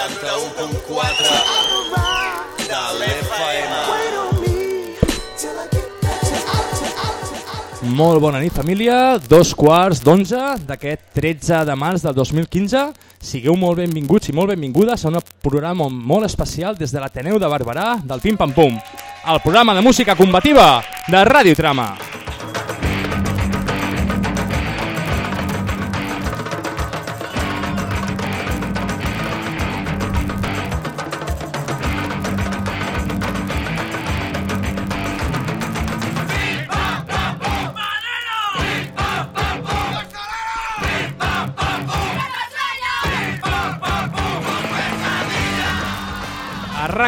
91.4 de l'FM. Molt bona nit, família. Dos quarts d'onze d'aquest 13 de març del 2015. Sigueu molt benvinguts i molt benvingudes a un programa molt especial des de l'Ateneu de Barberà del Pim Pam Pum, el programa de música combativa de Ràdio Trama.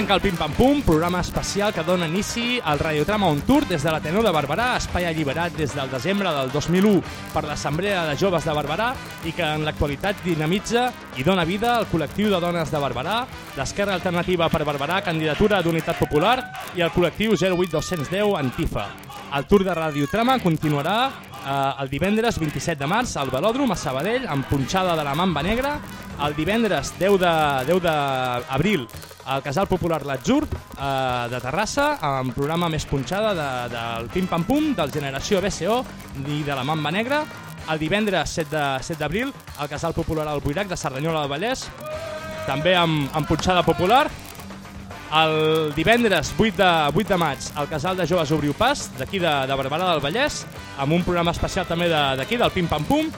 Arranca el Pim Pam Pum, programa especial que dona inici al Radiotrama On Tour des de l'Ateneu de Barberà, espai alliberat des del desembre del 2001 per l'Assemblea de Joves de Barberà i que en l'actualitat dinamitza i dona vida al col·lectiu de dones de Barberà, l'Esquerra Alternativa per Barberà, Candidatura d'Unitat Popular i el col·lectiu 08210 Antifa. El Tour de Radiotrama continuarà eh, el divendres 27 de març al Velòdrom a Sabadell amb punxada de la Mamba Negra, el divendres 10 de 10 d'abril al Casal Popular L'Atzur eh, de Terrassa amb programa més punxada de, del Pim Pam Pum, del Generació BCO i de la Mamba Negra. El divendres 7 de 7 d'abril al Casal Popular al Buirac de Cerdanyola del Vallès, també amb, amb punxada popular. El divendres 8 de, 8 de maig al Casal de Joves Obriu Pas, d'aquí de, de Barberà del Vallès, amb un programa especial també de- d'aquí, del Pim Pam Pum.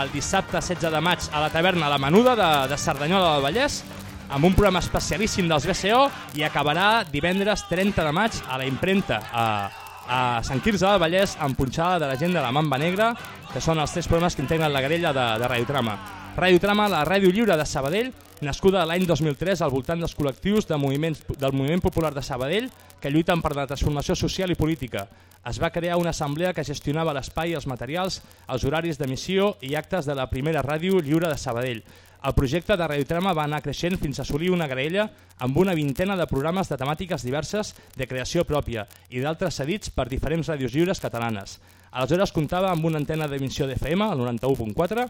El dissabte 16 de maig a la taverna La Menuda de, de Cerdanyola del Vallès, amb un programa especialíssim dels BCO i acabarà divendres 30 de maig a la impremta a, a Sant Quirze del Vallès amb punxada de la gent de la Mamba Negra, que són els tres programes que integren la grella de, de Radiotrama. Radiotrama, la ràdio lliure de Sabadell, nascuda l'any 2003 al voltant dels col·lectius de moviments, del Moviment Popular de Sabadell que lluiten per la transformació social i política. Es va crear una assemblea que gestionava l'espai, els materials, els horaris d'emissió i actes de la primera ràdio lliure de Sabadell. El projecte de Radiotrama va anar creixent fins a assolir una graella amb una vintena de programes de temàtiques diverses de creació pròpia i d'altres cedits per diferents ràdios lliures catalanes. Aleshores comptava amb una antena d'emissió d'FM, el 91.4,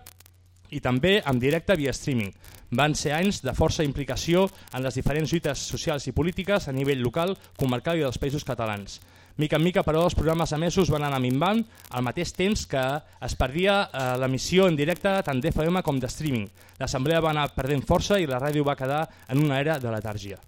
i també amb directe via streaming. Van ser anys de força implicació en les diferents lluites socials i polítiques a nivell local, comarcal i dels països catalans. Mica en mica, però, els programes emesos van anar minvant al mateix temps que es perdia eh, l'emissió en directe tant d'FM com de streaming. L'assemblea va anar perdent força i la ràdio va quedar en una era de letàrgia.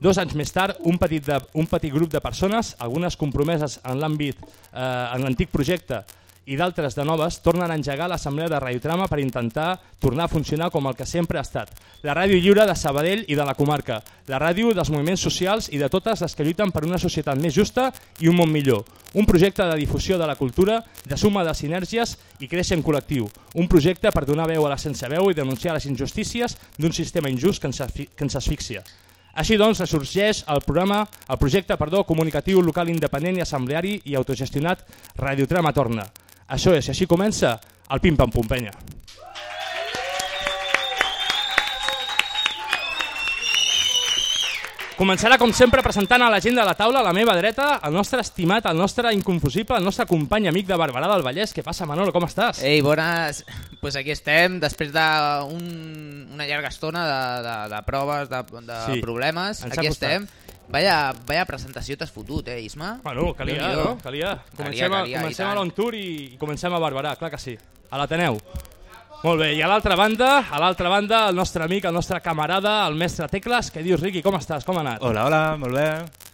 Dos anys més tard, un petit, de, un petit grup de persones, algunes compromeses en l'àmbit, eh, en l'antic projecte i d'altres de noves, tornen a engegar l'assemblea de Radiotrama per intentar tornar a funcionar com el que sempre ha estat. La ràdio lliure de Sabadell i de la comarca, la ràdio dels moviments socials i de totes les que lluiten per una societat més justa i un món millor. Un projecte de difusió de la cultura, de suma de sinergies i creix en col·lectiu. Un projecte per donar veu a la sense veu i denunciar les injustícies d'un sistema injust que ens, que ens asfixia. Així doncs, ressorgeix el programa, el projecte perdó, comunicatiu local independent i assembleari i autogestionat Radiotrama Torna. Això és, i així comença el Pim Pam Pum Penya. Començarà, com sempre, presentant a la gent de la taula, a la meva dreta, el nostre estimat, el nostre inconfusible, el nostre company amic de Barberà del Vallès. Què passa, Manolo? Com estàs? Ei, bones. pues aquí estem, després d'una un, una llarga estona de, de, de proves, de, de Sí, problemes. ens Aquí estem. Vaya, vaya presentació t'has fotut, eh, Isma? Bueno, calia, no? Calia. Comencem, calia, a, i comencem a l'on tour i, comencem a Barberà, clar que sí. A l'Ateneu. Molt bé, i a l'altra banda, a l'altra banda, el nostre amic, el nostre camarada, el mestre Tecles. Què dius, Riqui? Com estàs? Com ha anat? Hola, hola, molt bé.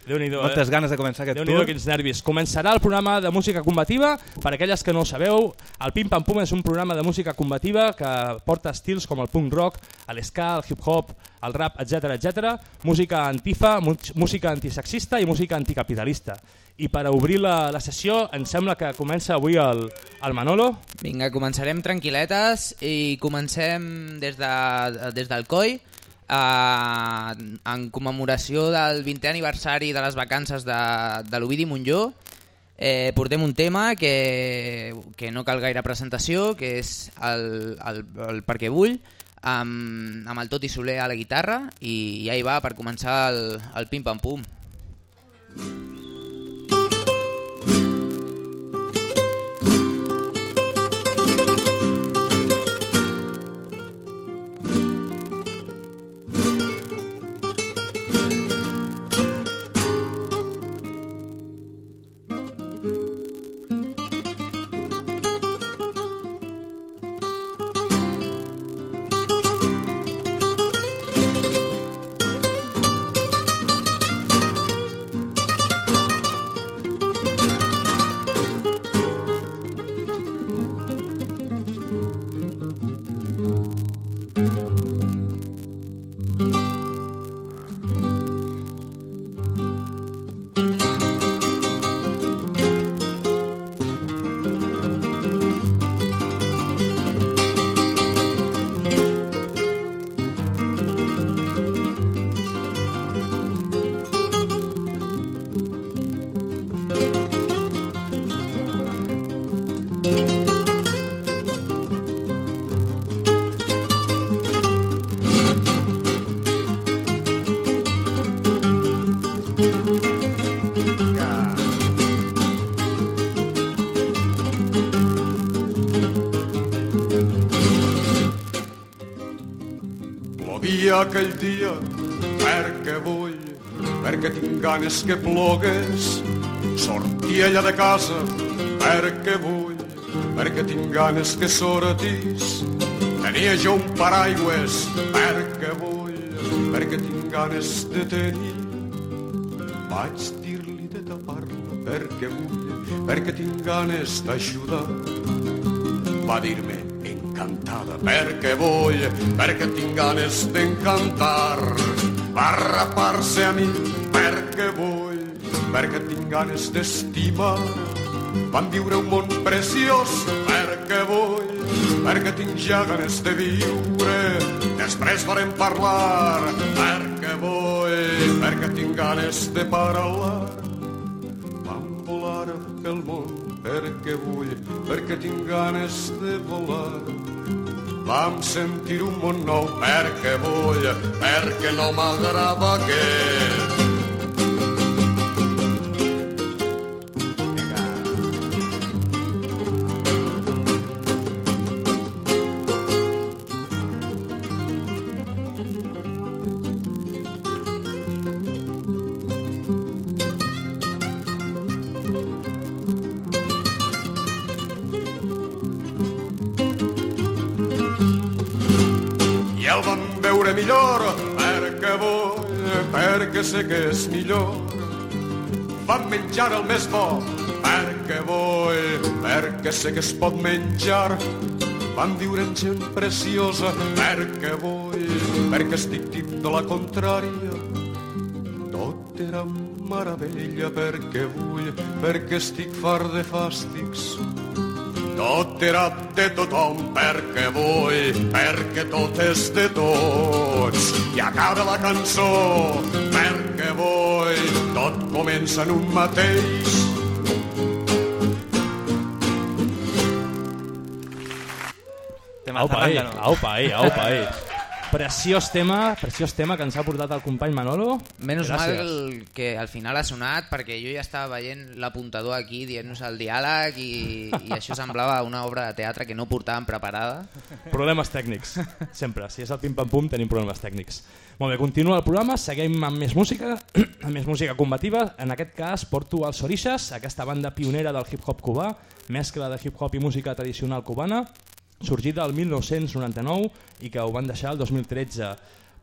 Déu-n'hi-do, Moltes eh? ganes de començar aquest tour. quins nervis. Començarà el programa de música combativa. Per aquelles que no ho sabeu, el Pim Pam Pum és un programa de música combativa que porta estils com el punk rock, l'esca, el hip-hop, el rap, etc etc. música antifa, música antisexista i música anticapitalista. I per obrir la, la sessió, em sembla que comença avui el, el Manolo. Vinga, començarem tranquil·letes i comencem des, de, des del COI eh, en commemoració del 20è aniversari de les vacances de, de l'Ovidi Montlló eh, portem un tema que, que no cal gaire presentació que és el, el, el Perquè vull amb, amb el Toti Soler a la guitarra i ja hi va per començar el, el Pim Pam aquell dia perquè vull, perquè tinc ganes que plogues. Sortir allà de casa perquè vull, perquè tinc ganes que sortis. Tenia jo un paraigües perquè vull, perquè tinc ganes de tenir. Vaig dir-li de tapar-la perquè vull, perquè tinc ganes d'ajudar. Va dir-me perquè vull, perquè tinc ganes d'encantar. Va rapar-se a mi perquè vull, perquè tinc ganes d'estimar. Vam viure un món preciós perquè vull, perquè tinc ja ganes de viure. Després farem parlar perquè vull, perquè tinc ganes de parlar. Vam volar pel món perquè vull, perquè tinc ganes de volar. Vam sentir un món nou perquè vull, perquè no m'agrada aquest. Veure millor perquè vull, perquè sé que és millor. Vam menjar el més bo perquè vull, perquè sé que es pot menjar. Vam viure amb gent preciosa perquè vull, perquè estic tip de la contrària. Tot era meravella perquè vull, perquè estic fart de fàstics. Tot era de tothom perquè vull, perquè tot és de tots. I acaba la cançó perquè vull, tot comença en un mateix. Aupa, ei, Zarrangano. aupa, ei, aupa, ei. Preciós tema, preciós tema que ens ha portat el company Manolo. Menys mal que al final ha sonat perquè jo ja estava veient l'apuntador aquí dient-nos el diàleg i, i això semblava una obra de teatre que no portàvem preparada. Problemes tècnics, sempre. Si és el pim-pam-pum tenim problemes tècnics. Molt bé, continua el programa, seguim amb més música, amb més música combativa. En aquest cas porto els Sorixes, aquesta banda pionera del hip-hop cubà, mescla de hip-hop i música tradicional cubana, sorgida el 1999 i que ho van deixar el 2013.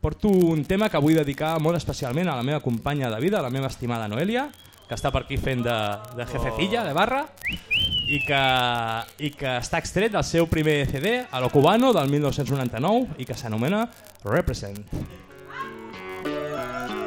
Porto un tema que vull dedicar molt especialment a la meva companya de vida, la meva estimada Noelia, que està per aquí fent de, de jefecilla, de barra, i que, i que està extret del seu primer CD, a lo cubano, del 1999, i que s'anomena Represent. Orillas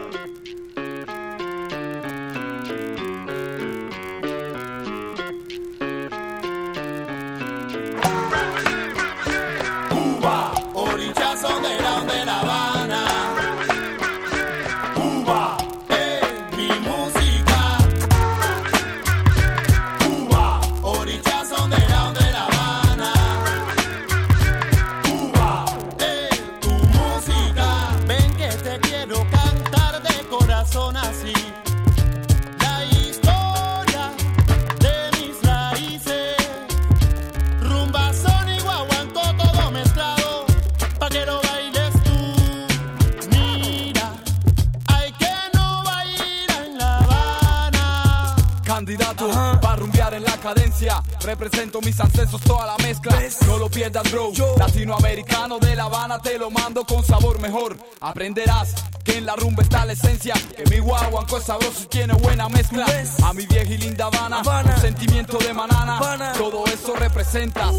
en la cadencia. Represento mis ancestros, toda la mezcla. No lo pierdas, bro. Latinoamericano de La Habana te lo mando con sabor mejor. Aprenderás que en la rumba está la esencia. Que mi guaguanco es sabroso y tiene buena mezcla. A mi vieja y linda Habana, un sentimiento de manana. Todo eso representas.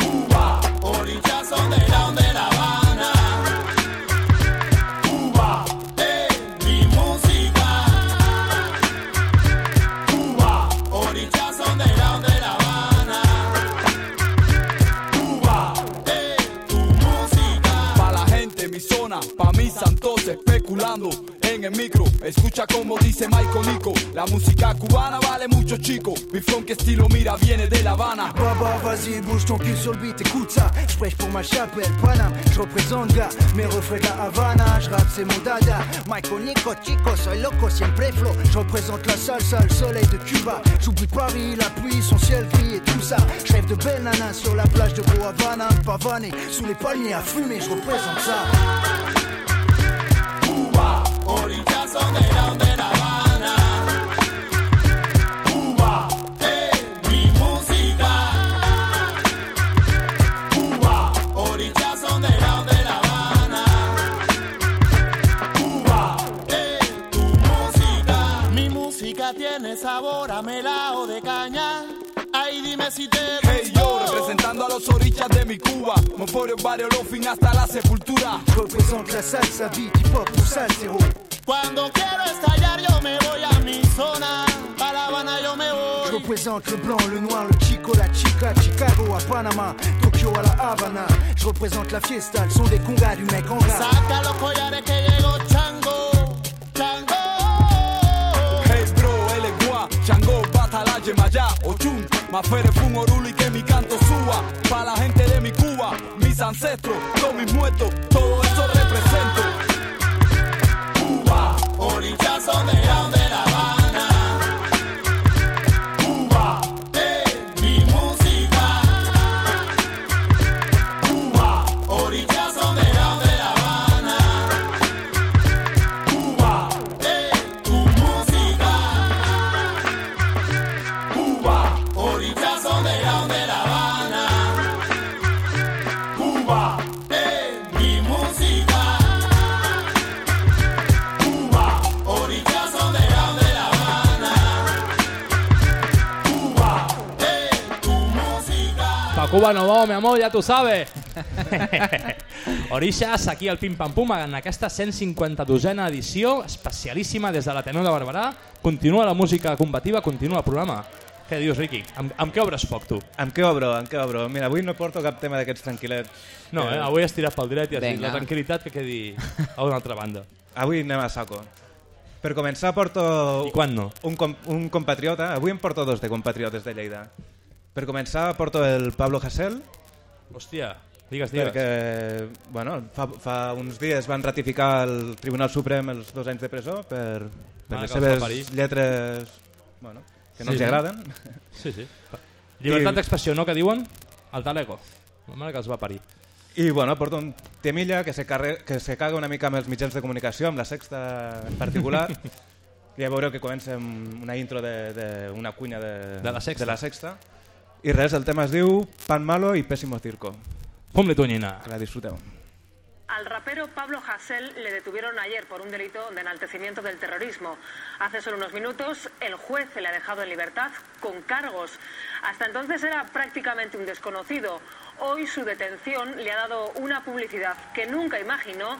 Cuba, orillas donde la de La en el micro. Escucha como dice Michael Nico. La música cubana vale mucho, chico. Mi funk estilo mira viene de La Habana. Baba, vas-y, bouge ton cul sur le beat, écoute ça. Je prêche pour ma chapelle, Paname. Je représente gars, mes refrains de la Havana. Je rappe, c'est mon dada. Michael Nico, chico, soy loco, siempre flow. Je représente la salsa, le soleil de Cuba. J'oublie Paris, la pluie, son ciel gris et tout ça. Je de belles nanas sur la plage de Havana. Pavané, sous les palmiers à fumer, je représente ça. De la Habana, Cuba, de mi música. Cuba, orichas son de la Habana. Cuba, de tu música. Mi música tiene sabor a melado de caña. Ay, dime si te gusta. Representando a los orichas de mi Cuba. Moforios, barrio, lo fin hasta la sepultura. Copes entre salsa, vichy, pop, tu salsa, héroe. Oh. Cuando quiero estallar yo me voy a mi zona. Pa' La Habana yo me Je voy. représente le blanc, le noir, le chico, la chica, Chicago à Panama, Tokyo à la Havana. Je représente la fiesta, le son des congas du mec en rap. Saca los collares que llegó Chango. Chango. Hey bro, él es guá, Chango, Batala, Yemayá, Ochun, Mafere, Fun, Oruli, y que mi canto suba. Pa' la gente de mi Cuba, mis ancestros, todos mis muertos, Cuba, orillas son de la, música. Pa Cuba no va, mi amor, ja tu sabes. Orixes, aquí al Pim Pam Pum, en aquesta 152a edició, especialíssima des de l'Ateneu de Barberà. Continua la música combativa, continua el programa. Què dius, Riqui? Amb, amb què obres foc, tu? Amb què obro? Amb què obro? Mira, avui no porto cap tema d'aquests tranquil·lets. No, eh? avui has tirat pel dret i has dit la tranquil·litat que quedi a una altra banda. Avui anem a saco. Per començar porto I quan no? un, com, un compatriota. Avui em porto dos de compatriotes de Lleida. Per començar porto el Pablo Hasél, Hòstia, digues, digues. perquè bueno, fa, fa uns dies van ratificar el Tribunal Suprem els dos anys de presó per, per Ah, les seves lletres bueno, que no Sí, els sí. agraden. Sí, sí. Llibertat I- d'expressió, no? Que diuen? El talego. La mare que els va parir. I bueno, porto un temilla que se, carre... que se caga una mica amb els mitjans de comunicació, amb la sexta en particular. ja veureu que comença amb una intro d'una cuina de, De la Sexta. de la sexta. I res, el tema es diu Pan Malo i Pésimo Circo. Pum-li tonyina. Que la disfruteu. Al rapero Pablo Hasél le detuvieron ayer por un delito de enaltecimiento del terrorismo. Hace solo unos minutos el juez le ha dejado en libertad con cargos. Hasta entonces era prácticamente un desconocido. Hoy su detención le ha dado una publicidad que nunca imaginó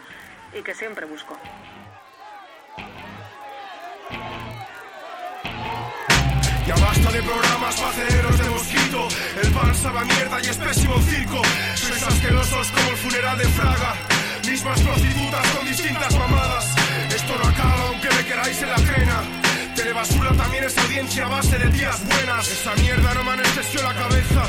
y que siempre buscó. Ya basta de programas paceros de El pan sabe a mierda y es pésimo circo. Sois asquerosos como el funeral de Fraga. Mismas prostitutas con distintas mamadas. Esto no acaba aunque me queráis en la crena Telebasura también es audiencia a base de días buenas. Esa mierda no me anestesió la cabeza.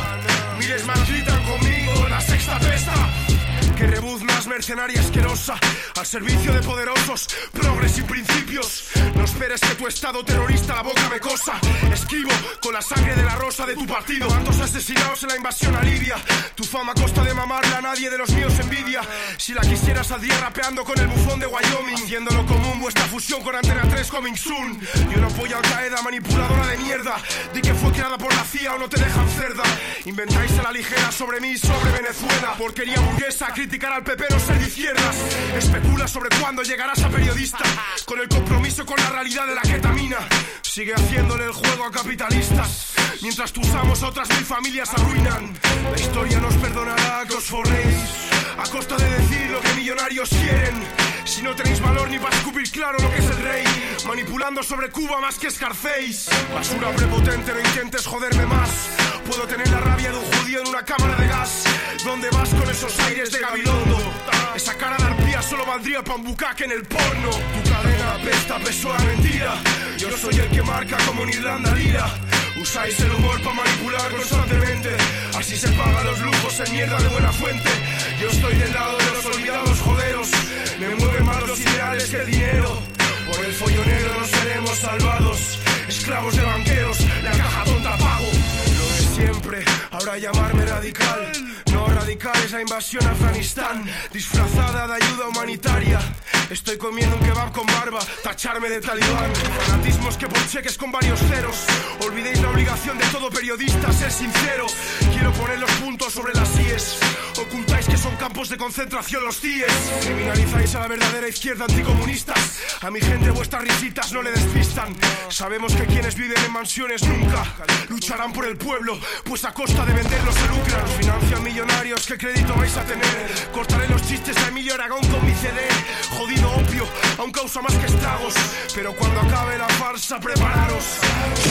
Miles más gritan conmigo la sexta pesta que rebuznas mercenaria asquerosa al servicio de poderosos, progres y principios. No esperes que tu estado terrorista la boca me cosa. Escribo con la sangre de la rosa de tu partido. Tantos asesinados en la invasión a Libia. Tu fama costa de mamarla nadie de los míos envidia. Si la quisiera saldría rapeando con el bufón de Wyoming. Haciéndolo común vuestra fusión con Antena 3 coming soon. Yo no apoyo a Al Qaeda, manipuladora de mierda. Di que fue creada por la CIA o no te dejan cerda. Inventáis a la ligera sobre mí, sobre Venezuela. Porquería burguesa, criticar al PP no ser de izquierdas. Especula sobre cuándo llegarás a periodista. Con el compromiso con la realidad de la ketamina. Sigue haciéndole el juego a capitalistas. Mientras tus amos otras mil familias arruinan. La historia nos perdonará que os forréis. A costa de decir lo que millonarios quieren. Si no tenéis valor ni para escupir claro lo que es el rey. Manipulando sobre Cuba más que escarcéis. Basura prepotente, no intentes joderme más. Puedo tener la rabia de un judío en una cámara de gas. ¿Dónde vas con esos aires de Gabilondo? Esa cara de arpía solo valdría pa' un bucaque en el porno. Tu cadena apesta, peso a mentira. Yo soy el que marca como en Irlanda lira. Usáis el humor para manipular constantemente. Así se pagan los lujos en mierda de buena fuente. Yo estoy del lado de los olvidados joderos. Me mueven más los ideales que el dinero. Por el follonero no seremos salvados. Esclavos de banqueros, la caja tonta pago. Siempre, ahora llamarme radical. No radical es la invasión a Afganistán. Disfrazada de ayuda humanitaria. Estoy comiendo un kebab con barba, tacharme de talibán. Fanatismos que por cheques con varios ceros. Olvidéis la obligación de todo periodista, ser sincero. Quiero poner los puntos sobre las IES. Ocultáis que son campos de concentración los CIES. Criminalizáis a la verdadera izquierda anticomunistas. A mi gente vuestras risitas no le despistan. Sabemos que quienes viven en mansiones nunca lucharán por el pueblo, pues a costa de venderlos se lucran. Financian millonarios, ¿qué crédito vais a tener? Cortaré los chistes a Emilio Aragón con mi CD. Jodido opio, aún causa más que estragos. Pero cuando acabe la farsa, prepararos.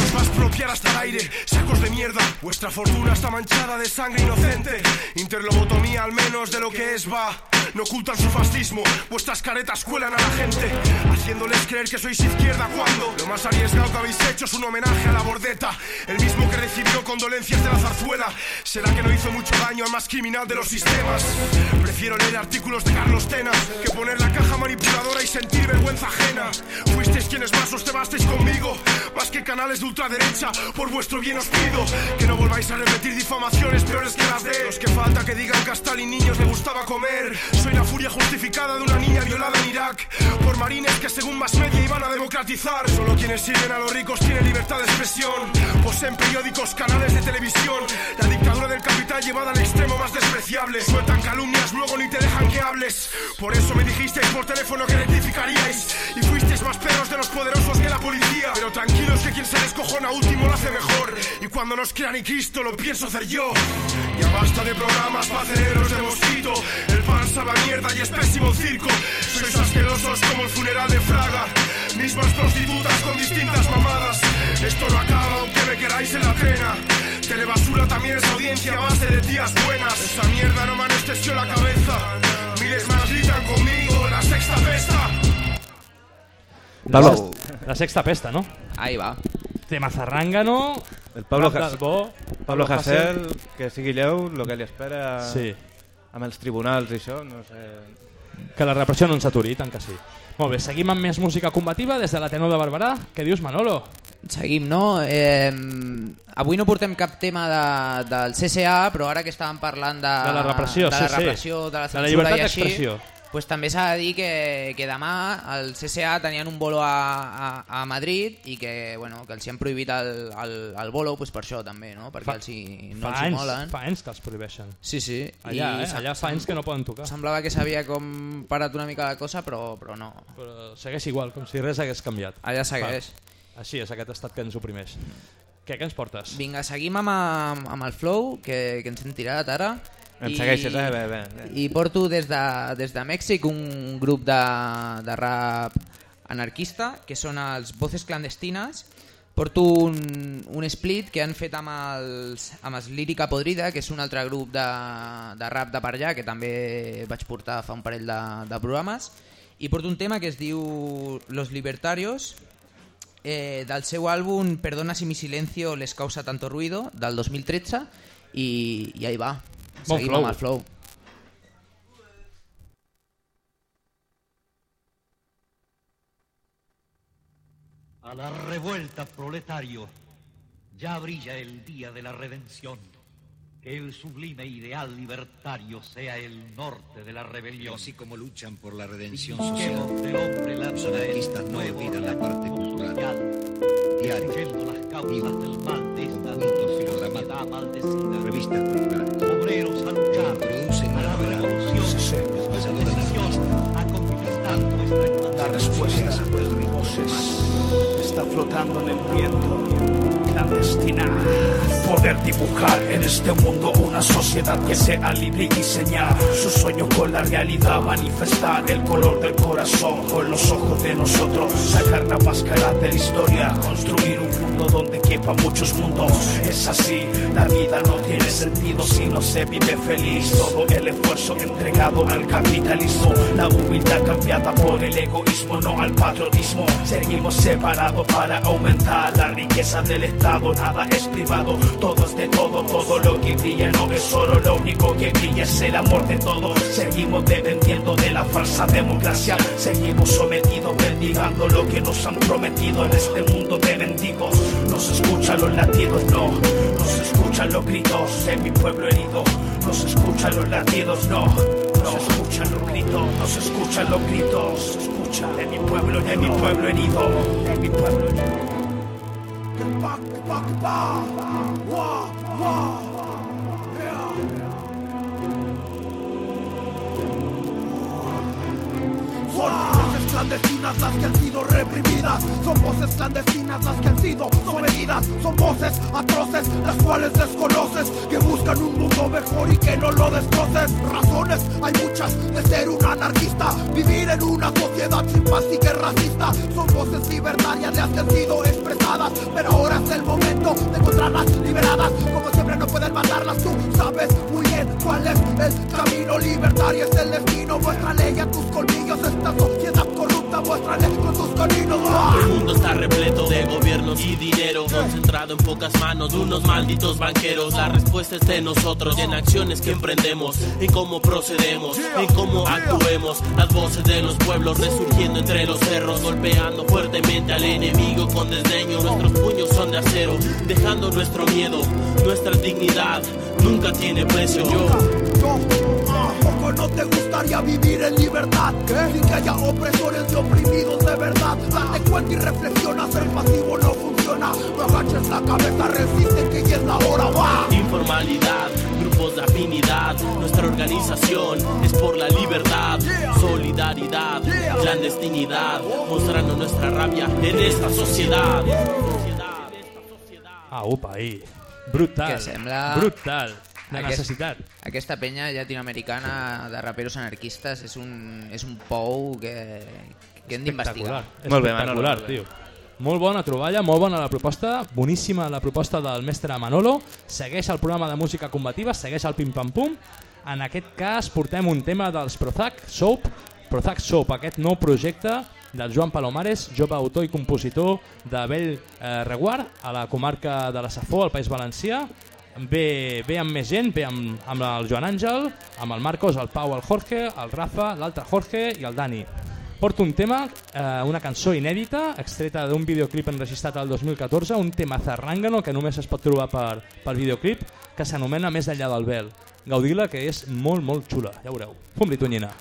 Os va a expropiar hasta el aire, sacos de mierda. Vuestra fortuna está manchada de sangre inocente. Interlobotomía al menos de lo que es va. No ocultan su fascismo, vuestras caretas cuelan a la gente, haciéndoles creer que sois izquierda cuando lo más arriesgado que habéis hecho es un homenaje a la bordeta, el mismo que recibió condolencias de la zarzuela. ¿Será que no hizo mucho daño al más criminal de los sistemas? Prefiero leer artículos de Carlos Tena que poner la caja manipuladora y sentir vergüenza ajena. Fuisteis quienes más os cebasteis conmigo, más que canales de ultraderecha. Por vuestro bien os pido que no volváis a repetir difamaciones peores que las de los que falta que digan que a Stalin niños le gustaba comer. Soy la furia justificada de una niña violada en Irak por marines que según más media iban a democratizar. Solo quienes sirven a los ricos tienen libertad de expresión. Poseen periódicos, canales de televisión. La dictadura del capital llevada al extremo más despreciable. Sueltan calumnias, luego ni te dejan que hables. Por eso me dijisteis por teléfono que rectificaríais. Y fuisteis más perros de los poderosos que la policía. Pero tranquilos que quien se descojona último lo hace mejor. Y cuando nos crea ni Cristo lo pienso hacer yo. Ya basta de programas pacereros de mosquito. El pan a mierda y es pésimo el circo. Sois asquerosos como el funeral de Fraga. Mismas prostitutas con distintas mamadas. Esto no acaba aunque me queráis en la trena. Telebasura también es audiencia a base de tías buenas. Esa mierda no me anestesió la cabeza. Miles más gritan conmigo, la sexta pesta. Pablo, La sexta pesta, no? Ahí va. Tema Zarrangano, el Pablo, del Bo, Pablo Hasél, que sigui lleu, el que li espera Sí, amb els tribunals i això, no sé... que la repressió no ens aturi, tant que sí. Molt bé, seguim amb més música combativa des de l'Ateneu de Barberà. Què dius, Manolo? Seguim, no? Eh, avui no portem cap tema de, del CCA, però ara que estàvem parlant de, De la repressió, de sí, la sí. repressió, de la De la llibertat i així, d'expressió. Pues també s'ha de dir que, que demà el CCA tenien un bolo a, a, a Madrid i que, bueno, que els hi han prohibit el, el, el bolo pues per això també, no? perquè Fa- els hi, no fa els hi anys, molen. fa anys que els prohibeixen. Sí, sí. Allà, eh? sem- Allà fa anys que no poden tocar. Semblava que s'havia com parat una mica la cosa, però, però no. Però segueix igual, com si res hagués canviat. Allà segueix. Va. Així és, aquest estat que ens oprimeix. Què, què ens portes? Vinga, seguim amb, amb el flow que, que ens hem tirat ara. Em segueixes, eh? Bé, bé. I porto des de, des de Mèxic un grup de, de rap anarquista, que són els Voces Clandestines. Porto un, un split que han fet amb els, amb els Lírica Podrida, que és un altre grup de, de rap de per allà, que també vaig portar fa un parell de, de programes. I porto un tema que es diu Los Libertarios, eh, del seu àlbum Perdona si mi silencio les causa tanto ruido, del 2013, i, i ahí va. Bon Seguim flow. amb el flow. A la revuelta, proletario. Ya brilla el día de la redención. Que el sublime ideal libertario sea el norte de la rebelión. Así como luchan por la redención social, del hombre la los vida anarquistas no olvidan la parte cultural. Diario, las causas del mal de esta sociedad maldecida. revistas culturales, Obreros a luchar una la revolución. Revolución a conquistar nuestra La emancipación. respuesta, voces, está flotando en el viento. La clandestina. Poder dibujar en este mundo una sociedad que sea libre y diseñar su sueño con la realidad, manifestar el color del corazón con los ojos de nosotros, sacar la máscara de la historia, construir un mundo donde quepa muchos mundos. Es así, la vida no tiene sentido si no se vive feliz. Todo el esfuerzo entregado al capitalismo, la humildad cambiada por el egoísmo, no al patriotismo. Seguimos separados para aumentar la riqueza del Estado, nada es privado, todo es de todo, todo lo que brilla no es solo lo único que brilla es el amor de todos. Seguimos dependiendo de la falsa democracia, seguimos sometidos, mendigando lo que nos han prometido. En este mundo de mendigos. No se escuchan los latidos, no, no se escuchan los gritos de mi pueblo herido, no se escuchan los latidos, no, no se escuchan los gritos, no se escuchan los gritos, escucha de mi pueblo, de mi pueblo herido, de mi pueblo herido. Son voces clandestinas las que han sido reprimidas, son voces clandestinas las que han sido sometidas, son voces atroces las cuales desconoces, que buscan un mundo mejor y que no lo destroces. Razones hay muchas de ser un anarquista, vivir en una sociedad sin paz y que racista. Son voces libertarias que han sido expresadas, pero ahora es el momento de encontrarlas liberadas. Como siempre no pueden matarlas, tú sabes muy bien cuál es el camino libertario, es el destino. Vuestra ley a tus colmillos, esta sociedad corrupta, vuestra ley con sus caninos. El mundo está repleto de gobiernos y dinero concentrado en pocas manos de unos malditos banqueros. La respuesta está en nosotros y en acciones que emprendemos, en cómo procedemos, en cómo actuemos. Las voces de los pueblos resurgiendo entre los cerros, golpeando fuertemente al enemigo con desdeño. Nuestros puños son de acero, dejando nuestro miedo, nuestra dignidad. Nunca tiene precio. Yo Tampoco no te gustaría vivir en libertad Sin que haya opresores y oprimidos de verdad Date cuenta y reflexiona, ser pasivo no funciona No agaches la cabeza, resiste que ya es la hora, va Informalidad, grupos de afinidad, nuestra organización es por la libertad, solidaridad, clandestinidad, mostrando nuestra rabia en esta sociedad. Ah, upa, ahí. Brutal. Que sembla... Brutal. De Aquest- necessitat. Aquesta penya llatinoamericana de raperos anarquistes és un, és un pou que, que hem d'investigar. Espectacular, tio. Molt bona troballa, molt bona la proposta, boníssima la proposta del mestre Manolo, segueix el programa de música combativa, segueix el pim-pam-pum, en aquest cas portem un tema dels Prozac Soap, Prozac Soap, aquest nou projecte del Joan Palomares, jove autor i compositor de Bell eh, Reguard, a la comarca de la Safó, al País Valencià, ve, ve amb més gent, ve amb, amb el Joan Àngel, amb el Marcos, el Pau, el Jorge, el Rafa, l'altre Jorge i el Dani. Porto un tema, eh, una cançó inèdita, extreta d'un videoclip enregistrat el 2014, un tema zarrangano que només es pot trobar per, per videoclip, que s'anomena Més enllà del vel. Gaudila, que és molt, molt xula, ja veureu. Fum-li, Tonyina.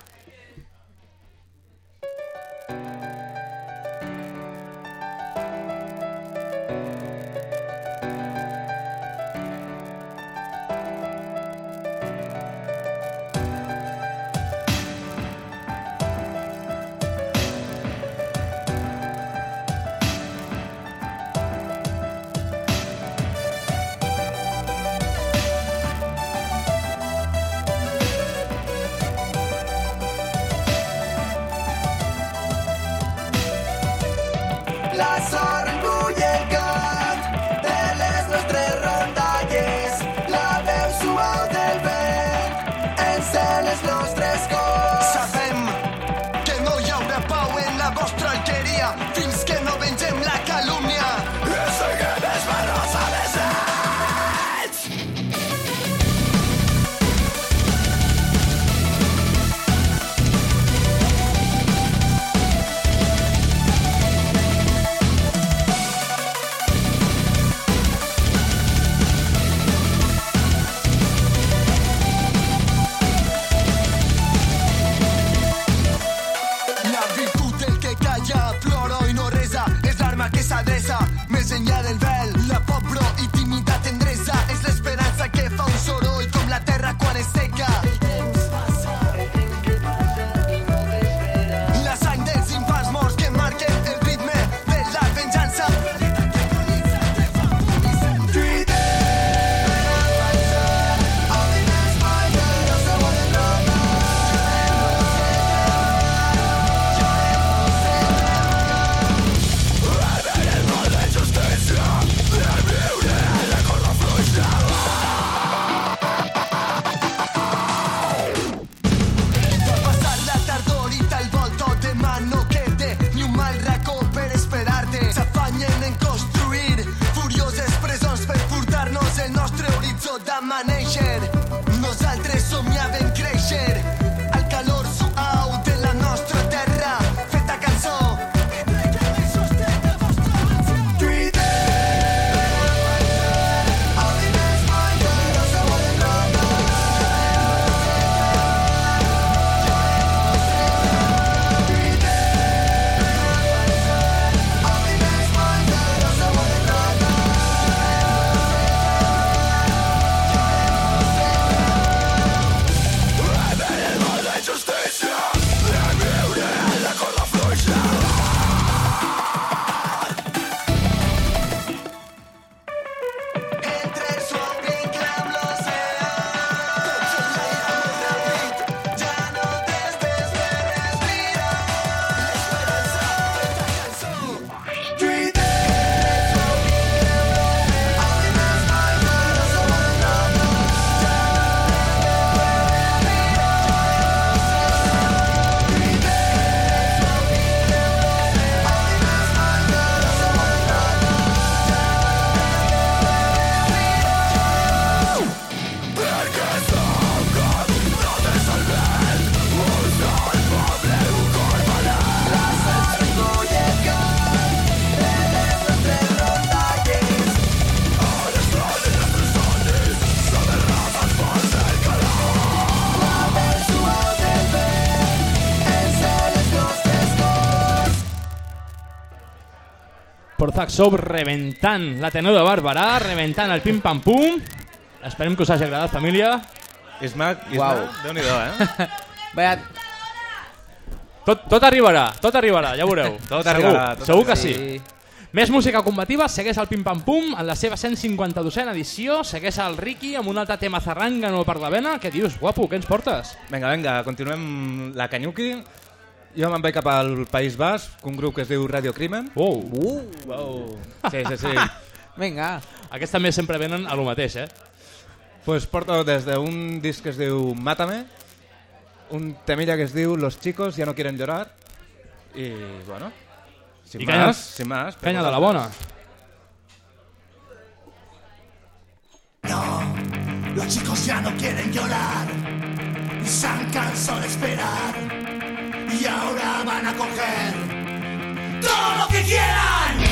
Sob reventant l'Ateneu de Barberà, reventant el pim-pam-pum. Esperem que us hagi agradat, família. Isma, Isma, Uau. Déu-n'hi-do, eh? Vaya... Tot, tot arribarà, tot arribarà, ja veureu. Tot segur, arribarà, tot segur que arribarà. sí. Més música combativa, segueix el Pim Pam Pum en la seva 152a edició, segueix el Ricky amb un altre tema zarrangano per la vena. Què dius, guapo, què ens portes? Vinga, vinga, continuem la canyuqui. Jo me'n vaig cap al País Basc, un grup que es diu Radio Crimen. Oh. Uh. Wow. Sí, sí, sí. Vinga. Aquests també sempre venen a lo mateix, eh? Pues porto des d'un disc que es diu Mátame, un temilla que es diu Los chicos ya no quieren llorar, i bueno, sin I más, canya- sin más. Canya de la bona. Los chicos ya no quieren llorar y se han cansado de esperar y ahora van a coger todo lo que quieran.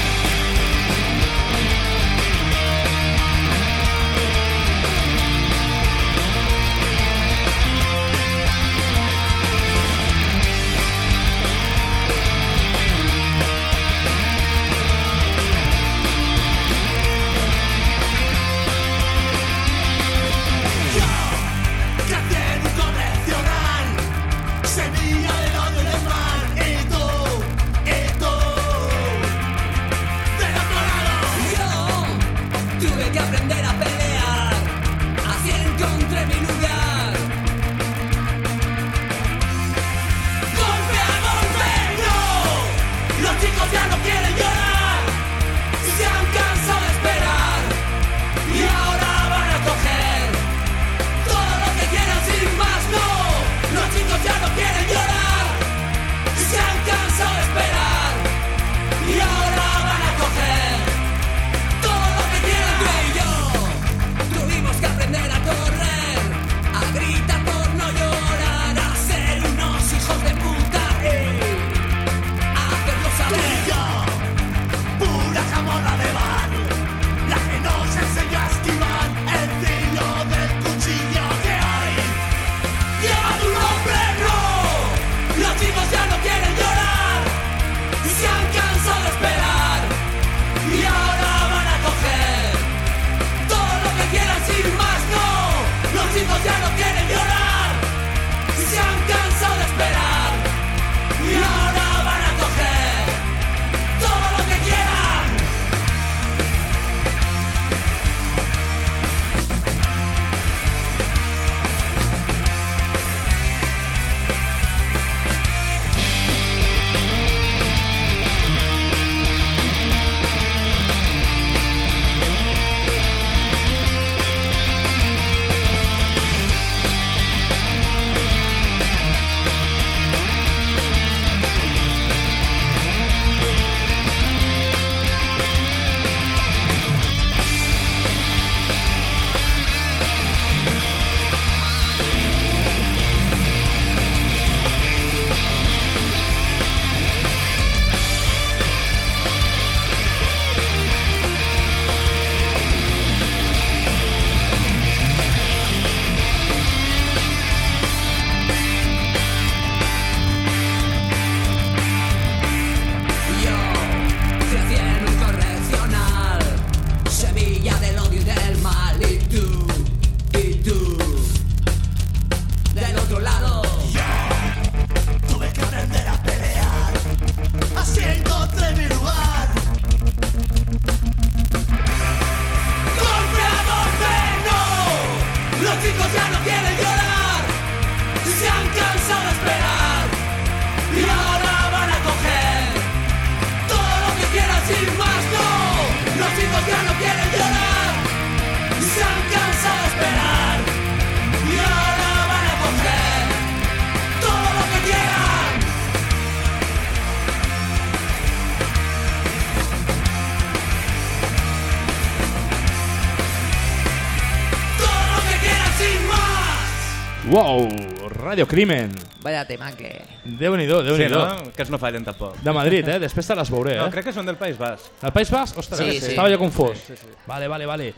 Radio Crimen. Vaya tema que... Déu-n'hi-do, déu nhi Sí, do no? Que no fallen tampoc. De Madrid, eh? Després te les veuré, eh? No, crec que són del País Basc. El País Basc? Ostres, Sí, sí. estava jo confós. Sí, sí, sí. Vale, vale, vale.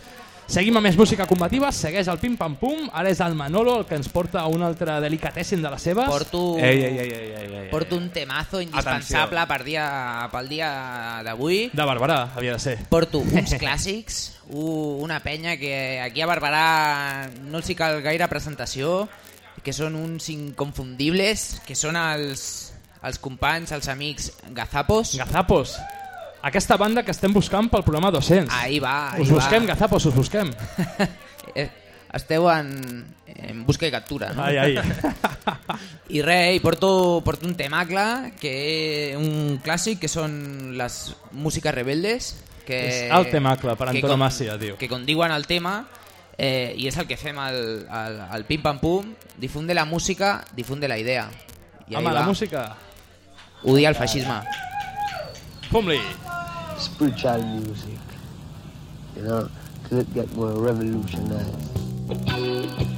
Seguim amb més música combativa, segueix el Pim Pam Pum, ara és el Manolo el que ens porta un altre delicatessen de les seves. Porto, Ei, ei, ei, ei, ei, ei. porto un temazo indispensable per dia, pel dia d'avui. De Barberà, havia de ser. Porto uns clàssics, una penya que aquí a Barberà no els hi cal gaire presentació, que són uns inconfundibles, que són els, els companys, els amics Gazapos. Gazapos. Aquesta banda que estem buscant pel programa 200. Ahí va, ahí Us va. busquem, Gazapos, us busquem. Eh, Esteu en, en busca i captura. No? Ai, ai. I res, i porto, porto un temacle, que un clàssic, que són les músiques rebeldes. Que, És el temacle, per que antonomàsia, tio. Que condiuen el tema, eh, i és el que fem al, al, al Pim Pam Pum. Difunde la música, difunde la idea. I ahí Home, la música. Odia el feixisme. Pum-li. spiritual music, you know, it get more revolutionized.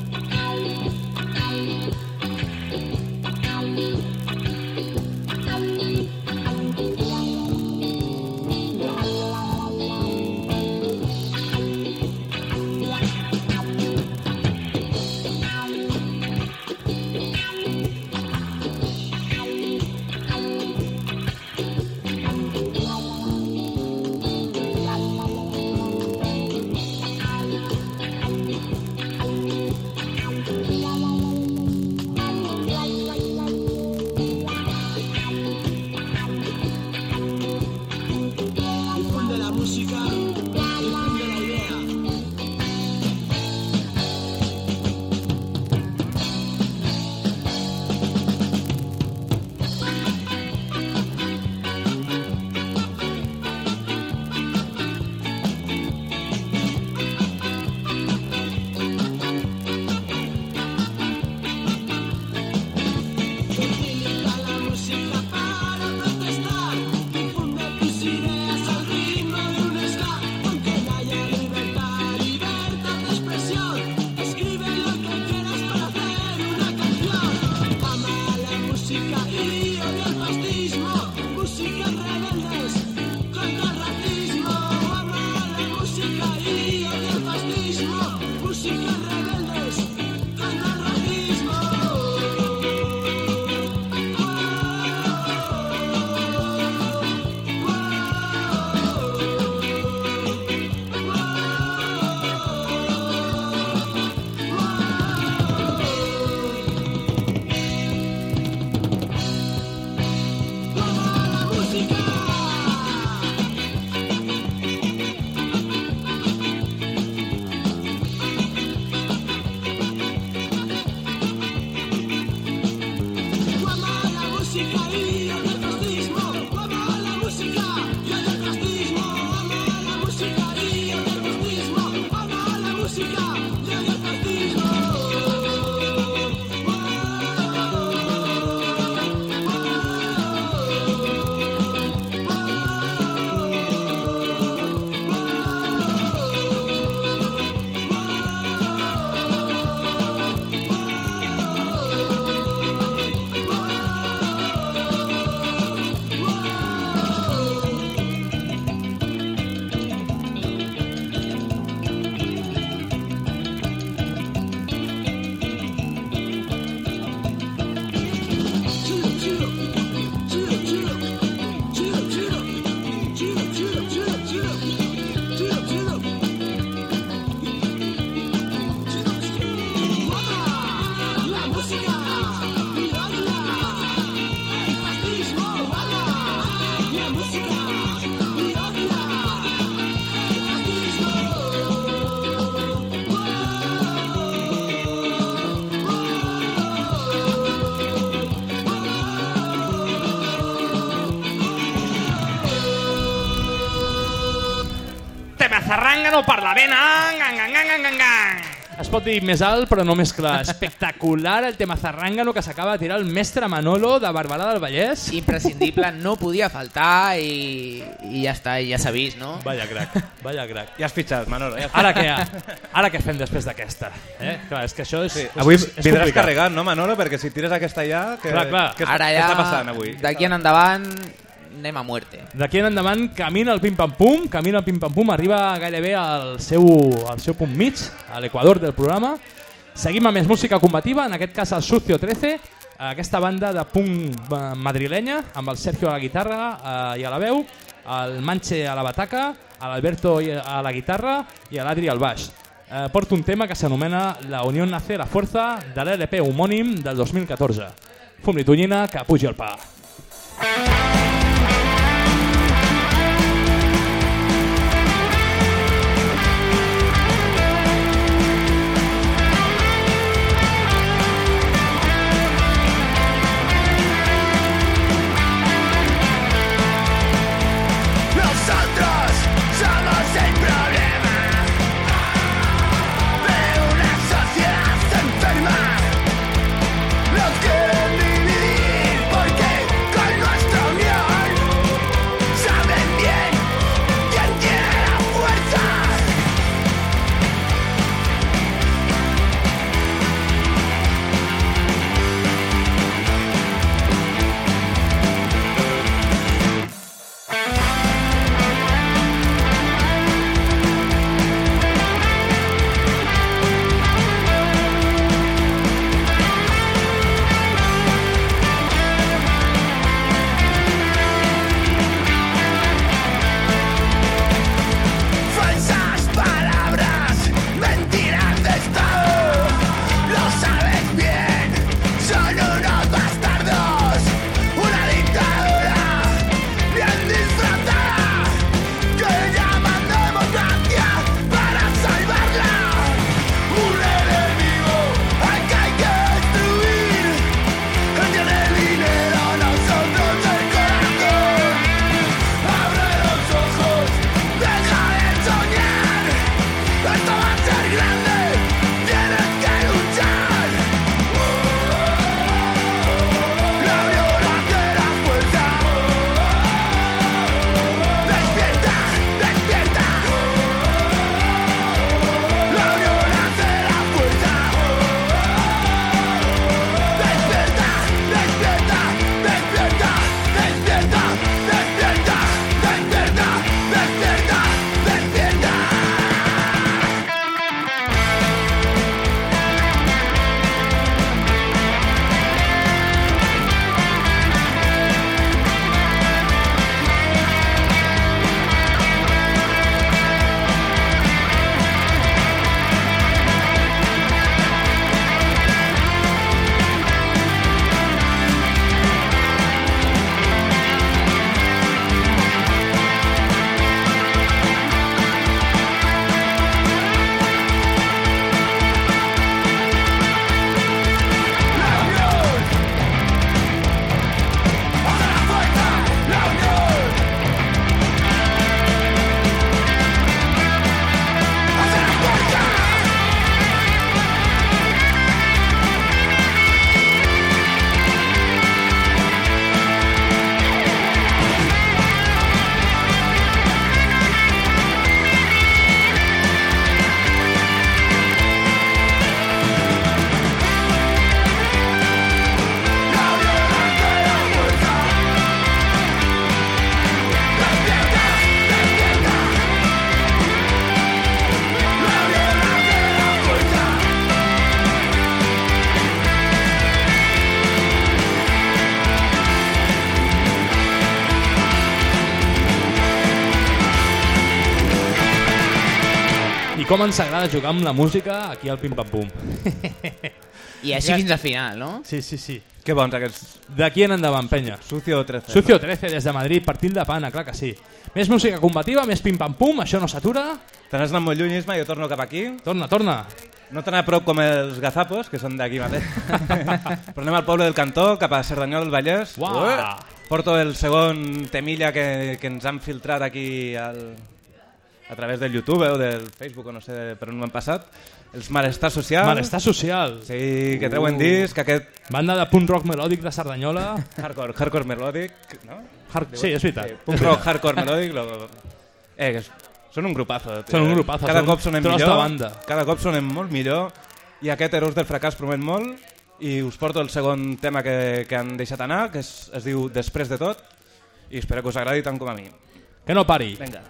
Vena. Gang, gang, gang, gang, gang, gang. Es pot dir més alt, però no més clar. Espectacular el tema zarrangano que s'acaba de tirar el mestre Manolo de Barberà del Vallès. Imprescindible, no podia faltar i, i ja està, i ja s'ha vist, no? Vaya crac, vaya crac. Ja has fitxat, Manolo. Ja has Ara què, ara què fem després d'aquesta? Eh? Clar, és que això és, Sí. Avui és, és vindràs complicat. carregat, no, Manolo? Perquè si tires aquesta ja... Que, Clar, clar. Què, Ara què ja, està passant avui? d'aquí en endavant, anem a muerte. D'aquí en endavant camina el pim-pam-pum, camina el pim-pam-pum, arriba gairebé al seu, al seu punt mig, a l'equador del programa. Seguim amb més música combativa, en aquest cas el Sucio 13, aquesta banda de punk eh, madrilenya, amb el Sergio a la guitarra eh, i a la veu, el Manche a la bataca, l'Alberto a la guitarra i l'Adri al baix. Eh, porta un tema que s'anomena La Unión nace la fuerza de l'LP homònim del 2014. Fum-li tonyina, que pugi el pa. Nosotros com ens agrada jugar amb la música aquí al Pim Pam Pum. I així fins al final, no? Sí, sí, sí. Que bons aquests. D'aquí en endavant, penya. Sucio 13. Sucio 13 des de Madrid, partint de pana, clar que sí. Més música combativa, més pim-pam-pum, això no s'atura. Te n'has anat molt lluny, Isma, jo torno cap aquí. Torna, torna. No tan a prop com els gazapos, que són d'aquí mateix. Però anem al poble del Cantó, cap a Cerdanyol del Vallès. Uah! Ué! Porto el segon temilla que, que ens han filtrat aquí al, a través del YouTube o del Facebook, o no sé per on ho han passat, els Malestar Social. Malestar Social. Sí, que treuen Uh. disc, aquest... Banda de punt rock melòdic de Cerdanyola. Hardcore, hardcore melòdic, no? Har sí, és veritat. Sí, punk rock, hardcore melòdic. Lo... Eh, són un grupazo. tio. Són un grupazo, Cada són cop sonem tros de millor. banda. Cada cop sonem molt millor. I aquest Heroes del fracàs promet molt. I us porto el segon tema que, que han deixat anar, que es, es diu Després de tot. I espero que us agradi tant com a mi. Que no pari. Vinga.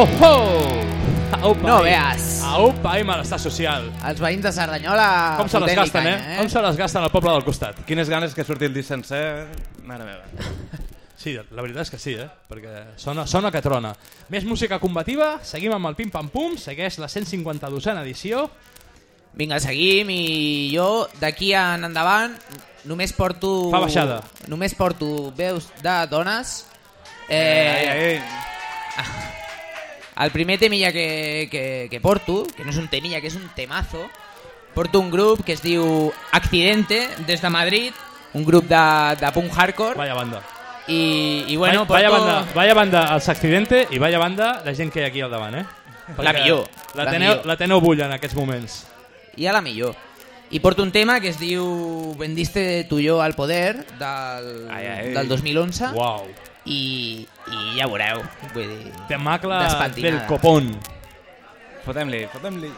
Uoh, oh, oh! Aupa, No i- veas. Aupa i malestar social. Els veïns de Cerdanyola... Com se les gasten, eh? canya, Com se les gasten al poble del costat. Quines ganes que surti el disc sencer. Mare meva. Sí, la veritat és que sí, eh? Perquè sona, sona que trona. Més música combativa, seguim amb el Pim Pam Pum, segueix la 152a edició. Vinga, seguim i jo d'aquí en endavant només porto... Fa baixada. Només porto veus de dones. Eh, Ai, ai, ai. El primer temilla que, que, que porto, que no és un temilla, que és un temazo, porto un grup que es diu Accidente, des de Madrid, un grup de, de punk hardcore. Vaya banda. I, i bueno, vaya, porto... banda, vaya banda els accidente i vaya banda la gent que hi ha aquí al davant, eh? La millor, La la teneu, millor. la teneu bulla en aquests moments. I a la millor. I porto un tema que es diu Vendiste tu yo al poder del, Ai, ai. del 2011 Uau. I, i ja veureu vull dir, Temacle despentinada. del copón. Fotem-li, fotem-li.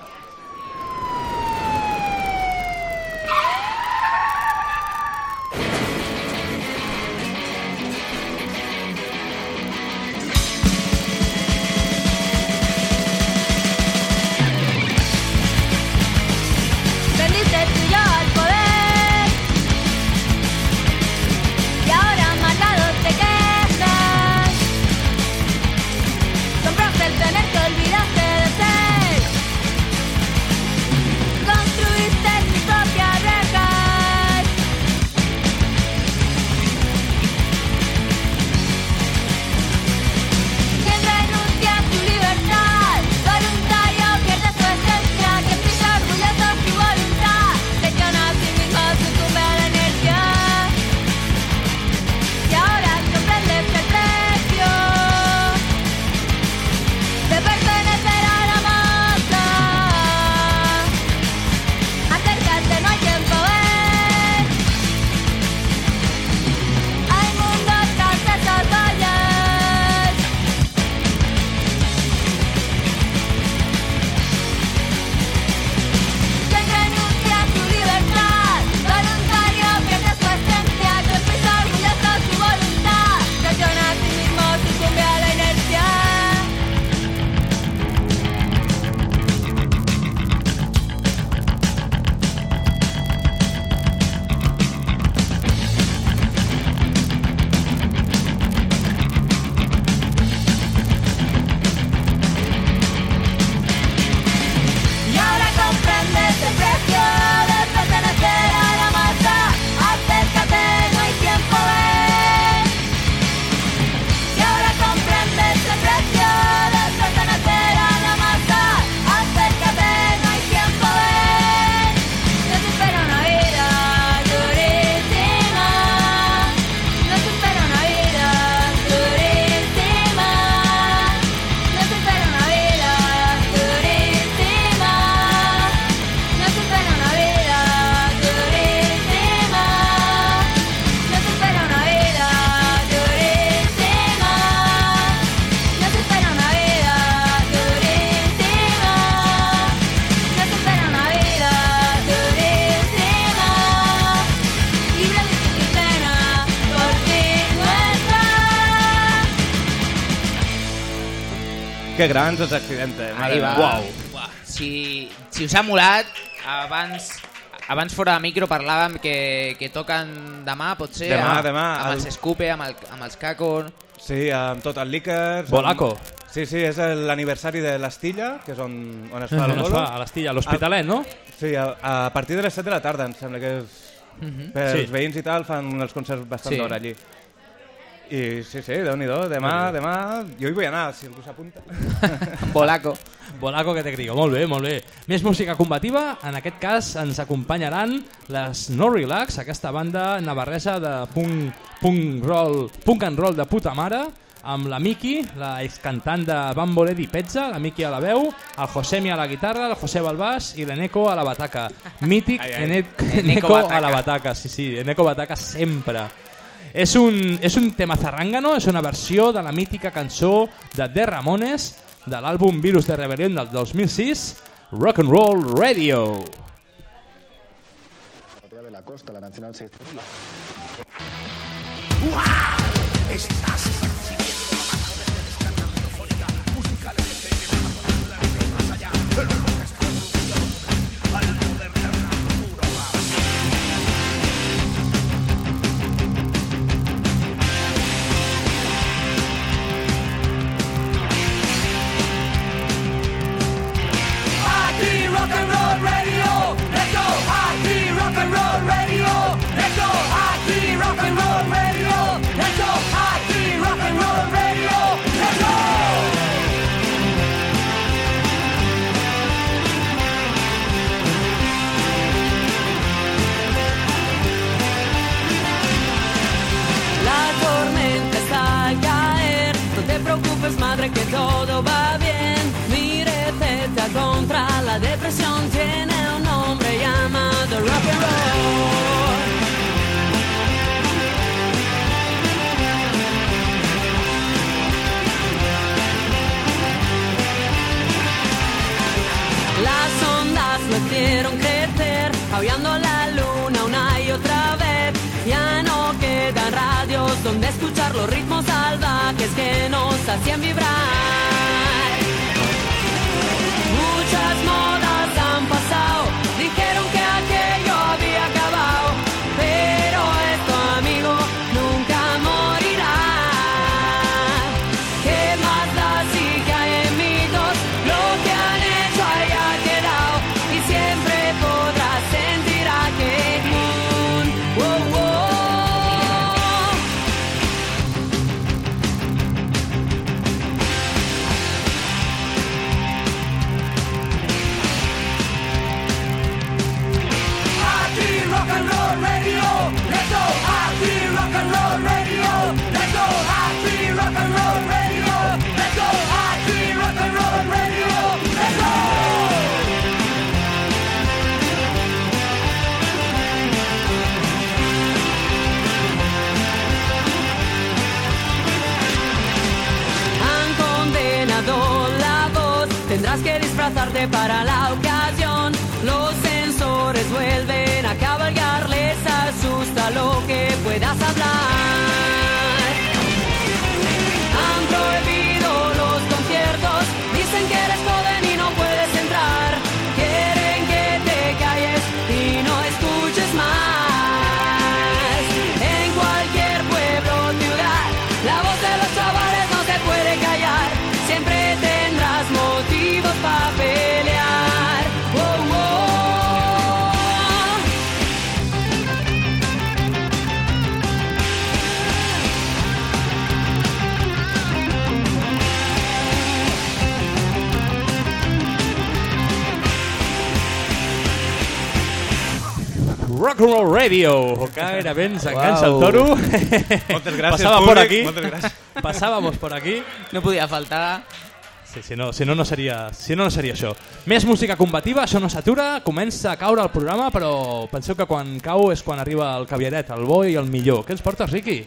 Que grans els accidentes. Ahí va. Uau. Si, si us ha molat, abans, abans fora de micro parlàvem que, que toquen demà, pot ser, Demà, amb, demà, amb el- els Scoop, amb, el, amb els Caco... Sí, amb tot el Líquers. Bolaco. amb- Sí, sí, és l'aniversari de l'Estilla, que és on, on es fa el es bolo. fa, a l'Estilla, a l'Hospitalet, no? Sí, a, a partir de les 7 de la tarda, em sembla que és... Mhm. Per Sí. els veïns i tal fan els concerts bastant Sí. d'hora allí. I sí, sí, déu-n'hi-do, demà, demà... Jo hi vull anar, si algú s'apunta. Bolaco. Bolaco que te crigo, molt bé, molt bé. Més música combativa, en aquest cas ens acompanyaran les No Relax, aquesta banda navarresa de punk, punk, roll, punk and roll de puta mare, amb la Miki, la excantant de Bambolet i Pezza, la Miki a la veu, el Josemi a la guitarra, el José al baix i l'Eneco a la bataca. Mític Ai, ai. Ene- Eneco Eneco Bataca. a la bataca, sí, sí, Eneco Bataca sempre. És un, és un tema zarrangano, és una versió de la mítica cançó de The Ramones de l'àlbum Virus de Rebellion del 2006, Rock and Roll Radio. de la costa, la Nacional 6. Estás donde escuchar los ritmos salvajes que nos hacían vibrar. Para la Rock and Roll Radio. Gairebé ens enganxa Uau. el toro. Moltes gràcies, Passava públic, por aquí. moltes gràcies. Passábamos por aquí. No podia faltar. Sí, si no, si no, no seria, si no, no seria això. Més música combativa, això no s'atura, comença a caure el programa, però penseu que quan cau és quan arriba el caviaret, el bo i el millor. Què ens portes, Riqui?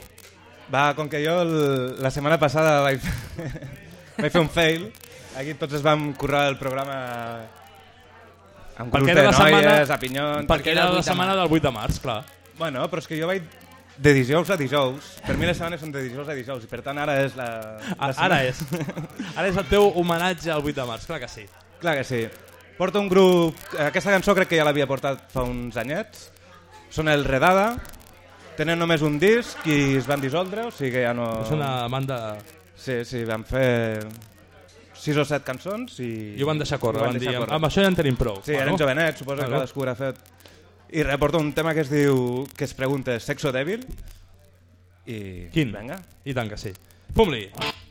Va, com que jo el, la setmana passada vaig, vaig fer un fail, aquí tots es vam currar el programa amb Perquè grups era de la setmana- noies, a pinyons... perquè era la setmana del 8 de març, clar. Bueno, però és que jo vaig de dijous a dijous. Per mi les setmanes són de dijous a dijous i per tant ara és la... la A- Ara és. Ara és el teu homenatge al 8 de març, clar que sí. Clar que sí. Porta un grup... Aquesta cançó crec que ja l'havia portat fa uns anyets. Són el Redada. Tenen només un disc i es van dissoldre, o sigui que ja no... És una banda... Sí, sí, van fer sis o set cançons i... I ho van deixar córrer, ho van dir, deixar amb- això ja en tenim prou. Sí, Bueno. eren jovenets, suposo que Claro. cadascú haurà fet... I reporta un tema que es diu... que es pregunta Sexo dèbil i... Quin? Venga. I tant que sí. Fum-li. Ganas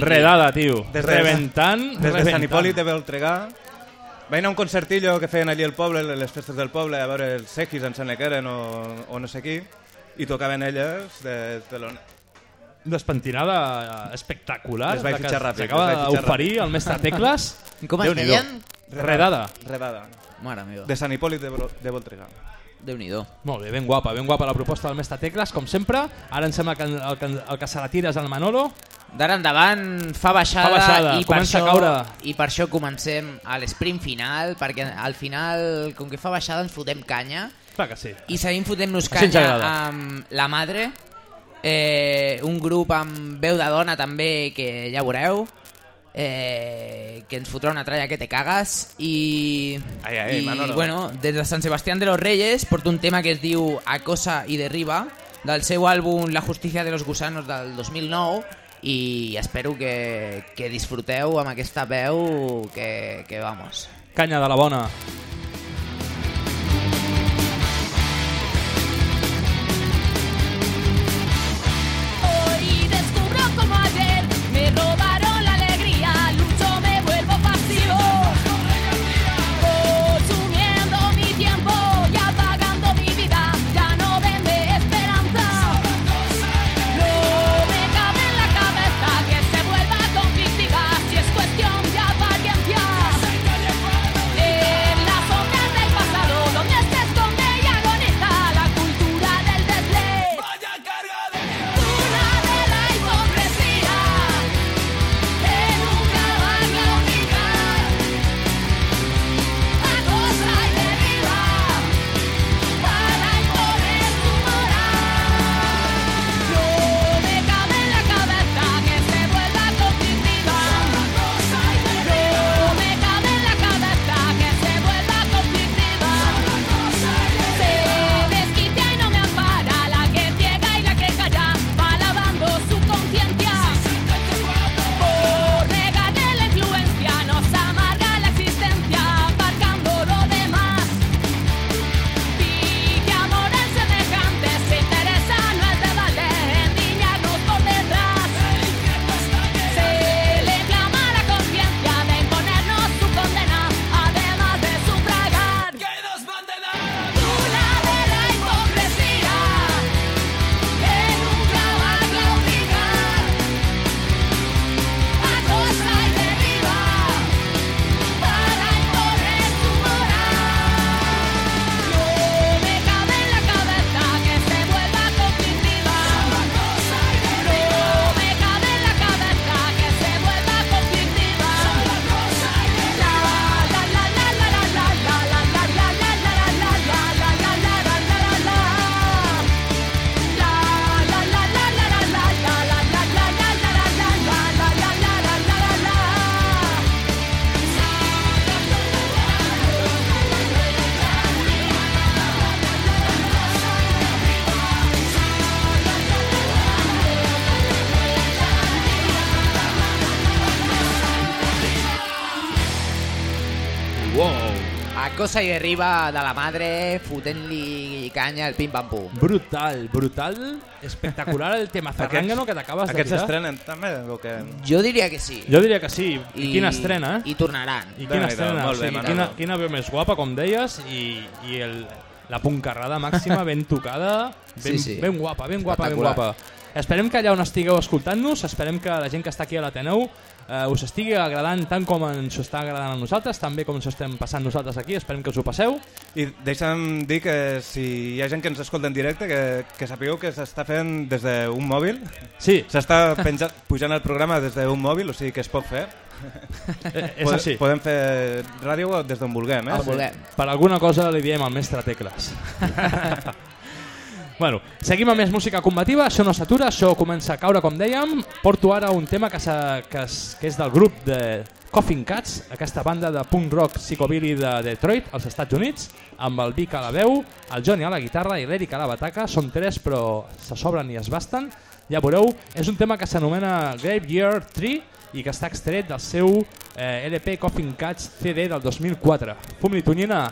Riqui. Redada, tio. Des de- Reventant, Des de reventant. Sant Hipòlit de Voltregà. Va anar a un concertillo que feien allí al poble, les festes del poble, a veure els Sequis, em sembla que eren, o, o no sé qui, i tocaven elles de telón. Despentinada espectacular. Les vaig fitxar ràpid, S'acaba vaig d'oferir el mestre Tecles. Com es deien? Redada. Redada. Mare meva. De Sant Hipòlit de, de Voltregà. Déu-n'hi-do. Molt bé, ben guapa, ben guapa la proposta del mestre Tecles, com sempre. Ara em sembla que el, que, el que se la tira és el Manolo. D'ara endavant fa baixada, Fa baixada, i, per això, a caure. i per això comencem a l'esprint final, perquè al final, com que fa baixada, ens fotem canya. Clar que sí. I seguim fotent-nos canya amb La Madre, eh, un grup amb veu de dona també, que ja veureu, eh, que ens fotrà una tralla que te cagues i, Ai, ai, i Manolo. bueno, des de Sant Sebastián de los Reyes porta un tema que es diu Acosa i derriba del seu àlbum La Justicia de los Gusanos del 2009 i espero que, que disfruteu amb aquesta veu que, que vamos. Canya de la bona. Cosa i arriba de la madre fotent-li canya al pim-pam-pum. Brutal, brutal, espectacular el tema zarrangano que t'acabes de Aquests tirar. s'estrenen també? O que... Jo diria que sí. Jo diria que sí. I, I- quina estrena, eh? i tornaran. I Déu-n'hi-do, quina estrena. molt O bé, sigui, Manolo. quina, quina veu més guapa, com deies, i, i el, la puncarrada màxima ben tocada, ben, Sí, sí. ben guapa, ben guapa, ben Espectacular. guapa. Esperem que allà on estigueu escoltant-nos, esperem que la gent que està aquí a l'Ateneu eh, us estigui agradant tant com ens està agradant a nosaltres, també com ens estem passant nosaltres aquí, esperem que us ho passeu. I deixa'm dir que si hi ha gent que ens escolta en directe, que, que sapigueu que s'està fent des d'un mòbil. Sí. S'està pujant el programa des d'un mòbil, o sigui que es pot fer. Eh, és així. Podem fer ràdio des d'on vulguem, eh? Per alguna cosa li diem al mestre Tecles. bueno, seguim amb més música combativa, això no s'atura, això comença a caure com dèiem. Porto ara un tema que, que, és, que és del grup de Coffin Cats, aquesta banda de punk rock psicobilly de Detroit, als Estats Units, amb el Vic a la veu, el Johnny a la guitarra i l'Eric a la bataca. Són tres però se sobren i es basten. Ja veureu, és un tema que s'anomena Grave Year 3 i que està extret del seu eh, LP Coffin Cats CD del 2004. Fum-li tonyina,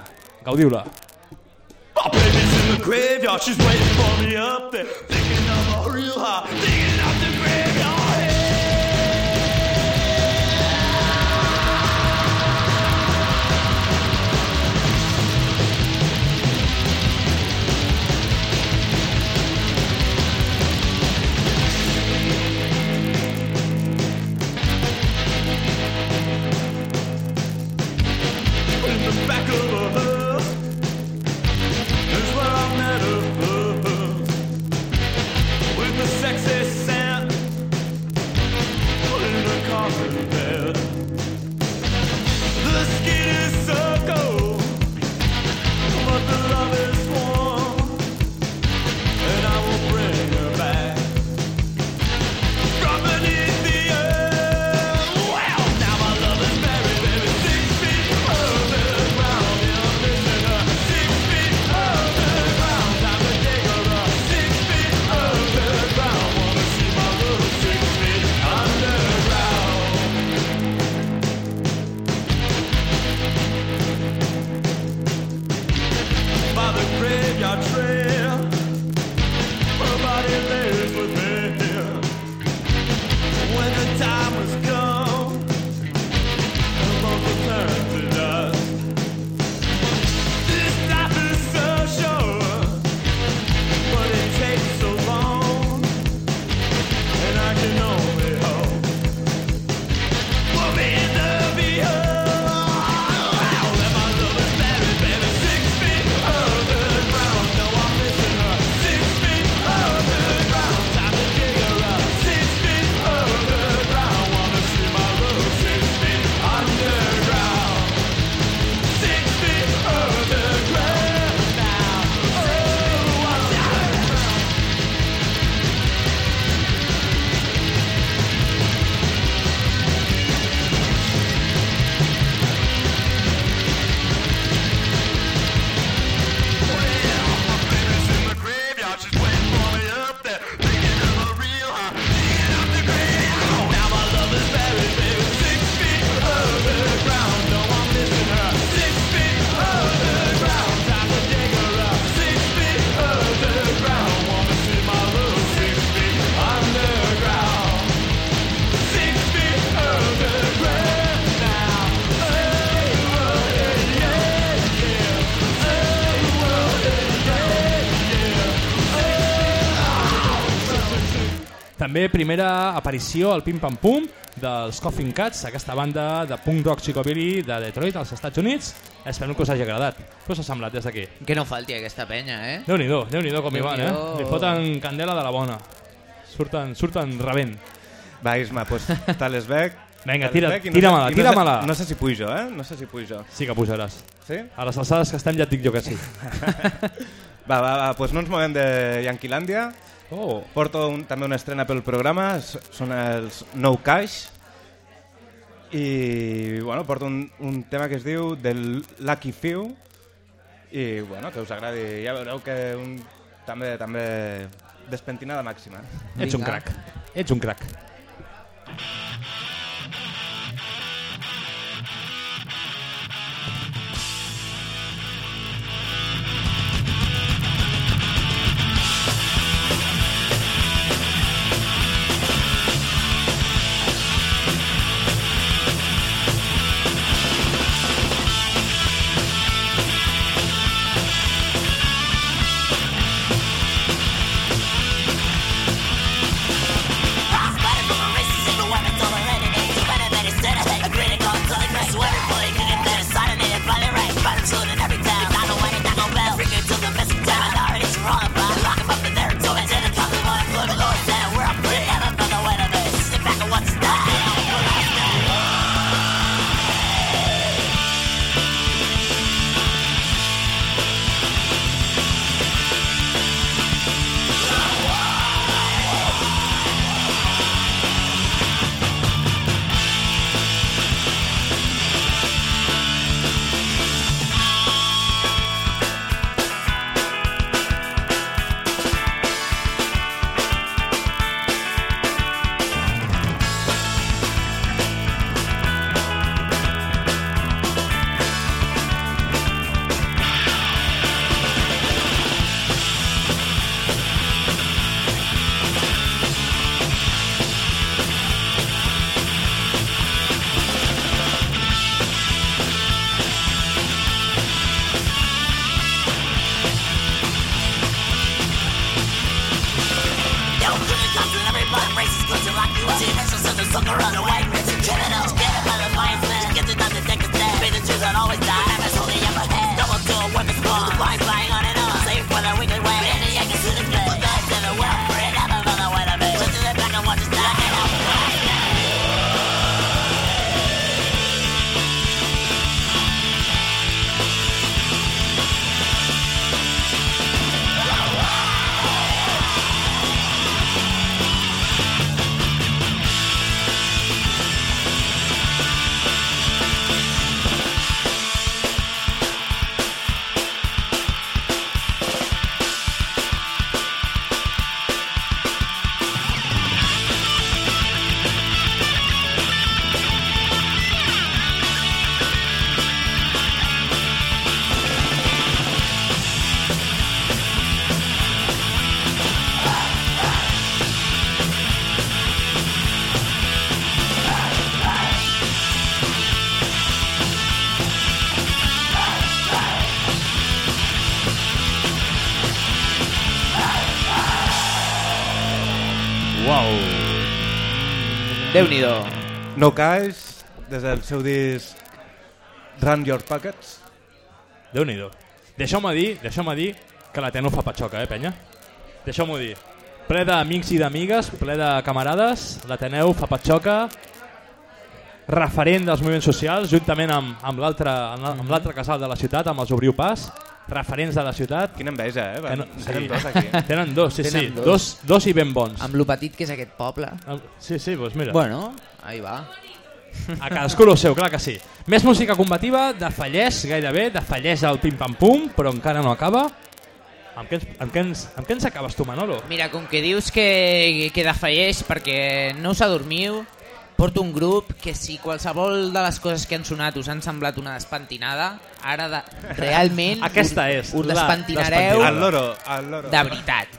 gaudiu-la. My baby's in the graveyard, she's waiting for me up there. Thinking a real high, digging out the graveyard. També primera aparició al Pim Pam Pum dels Coffin Cats, aquesta banda de punk rock psicobilly de Detroit, als Estats Units. Esperem que us hagi agradat. Què us ha semblat des d'aquí? Que no falti aquesta penya, eh? Déu-n'hi-do, déu nhi déu com hi van, eh? Li foten candela de la bona. Surten, surten rebent. Va, Isma, doncs tales bec. Vinga, tira- i no tira-me-la, sé- i no sé- tira-me-la. No sé si pujo, eh? No sé si pujo. Sí que pujaràs. Sí? A les alçades que estem ja et dic jo que sí. Va, va, va, doncs no ens movem de Yanquilàndia. Oh. Porto un, també una estrena pel programa, són els No Cash. I, bueno, porto un, un tema que es diu del Lucky Few. I, bueno, que us agradi. Ja veureu que un, també també despentinada màxima. Ets un crac. Ets un crac. Déu-n'hi-do. No Cash, des del seu disc Run Your Pockets. Déu-n'hi-do. Deixeu-me dir, deixeu dir que la Teno fa patxoca, eh, penya? Deixeu-m'ho dir. Ple d'amics i d'amigues, ple de camarades, l'Ateneu fa patxoca, referent dels moviments socials, juntament amb, amb l'altre amb l'altre casal de la ciutat, amb els Obriu Pas, referents de la ciutat. Quina enveja, eh? Que no, Tenen dos aquí. Tenen dos, sí, Tenen sí. dos. Dos, dos i ben bons. Amb lo petit que és aquest poble. Sí, sí, doncs mira. Bueno, ahí va. A cadascú el seu, clar que sí. Més música combativa, de Fallès gairebé, de Fallès al pim-pam-pum, però encara no acaba. Amb què, ens, amb, què ens, amb què ens acabes tu, Manolo? Mira, com que dius que, que defalleix perquè no us adormiu, porto un grup que si qualsevol de les coses que han sonat us han semblat una despentinada, ara de, realment Aquesta us, és us la despentinareu Al loro, al loro. de veritat.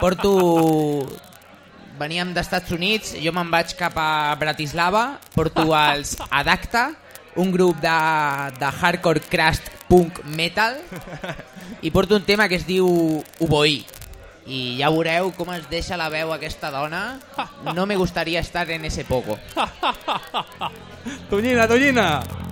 Porto... Veníem d'Estats Units, jo me'n vaig cap a Bratislava, porto els Adacta, un grup de, de hardcore crust punk metal, i porto un tema que es diu Uboí. I ja veureu com es deixa la veu aquesta dona. No me gustaría estar en ese poco. Tonyina, Tonyina!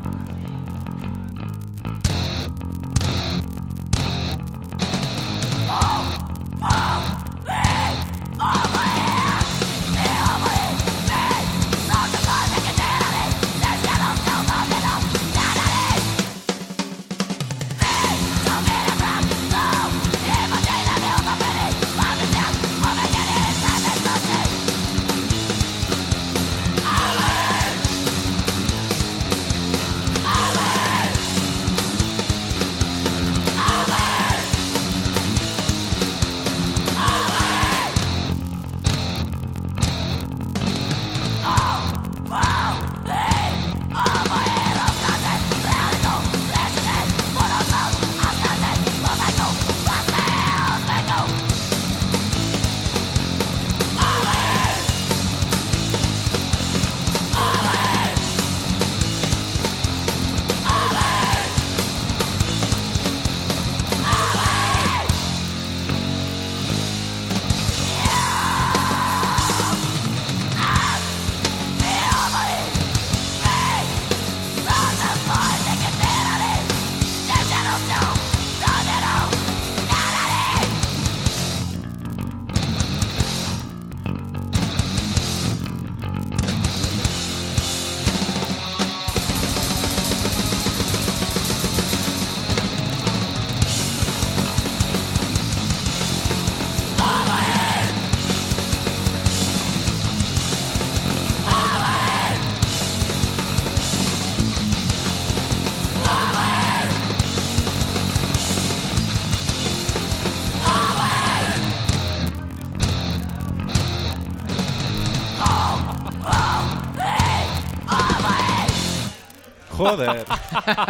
Joder.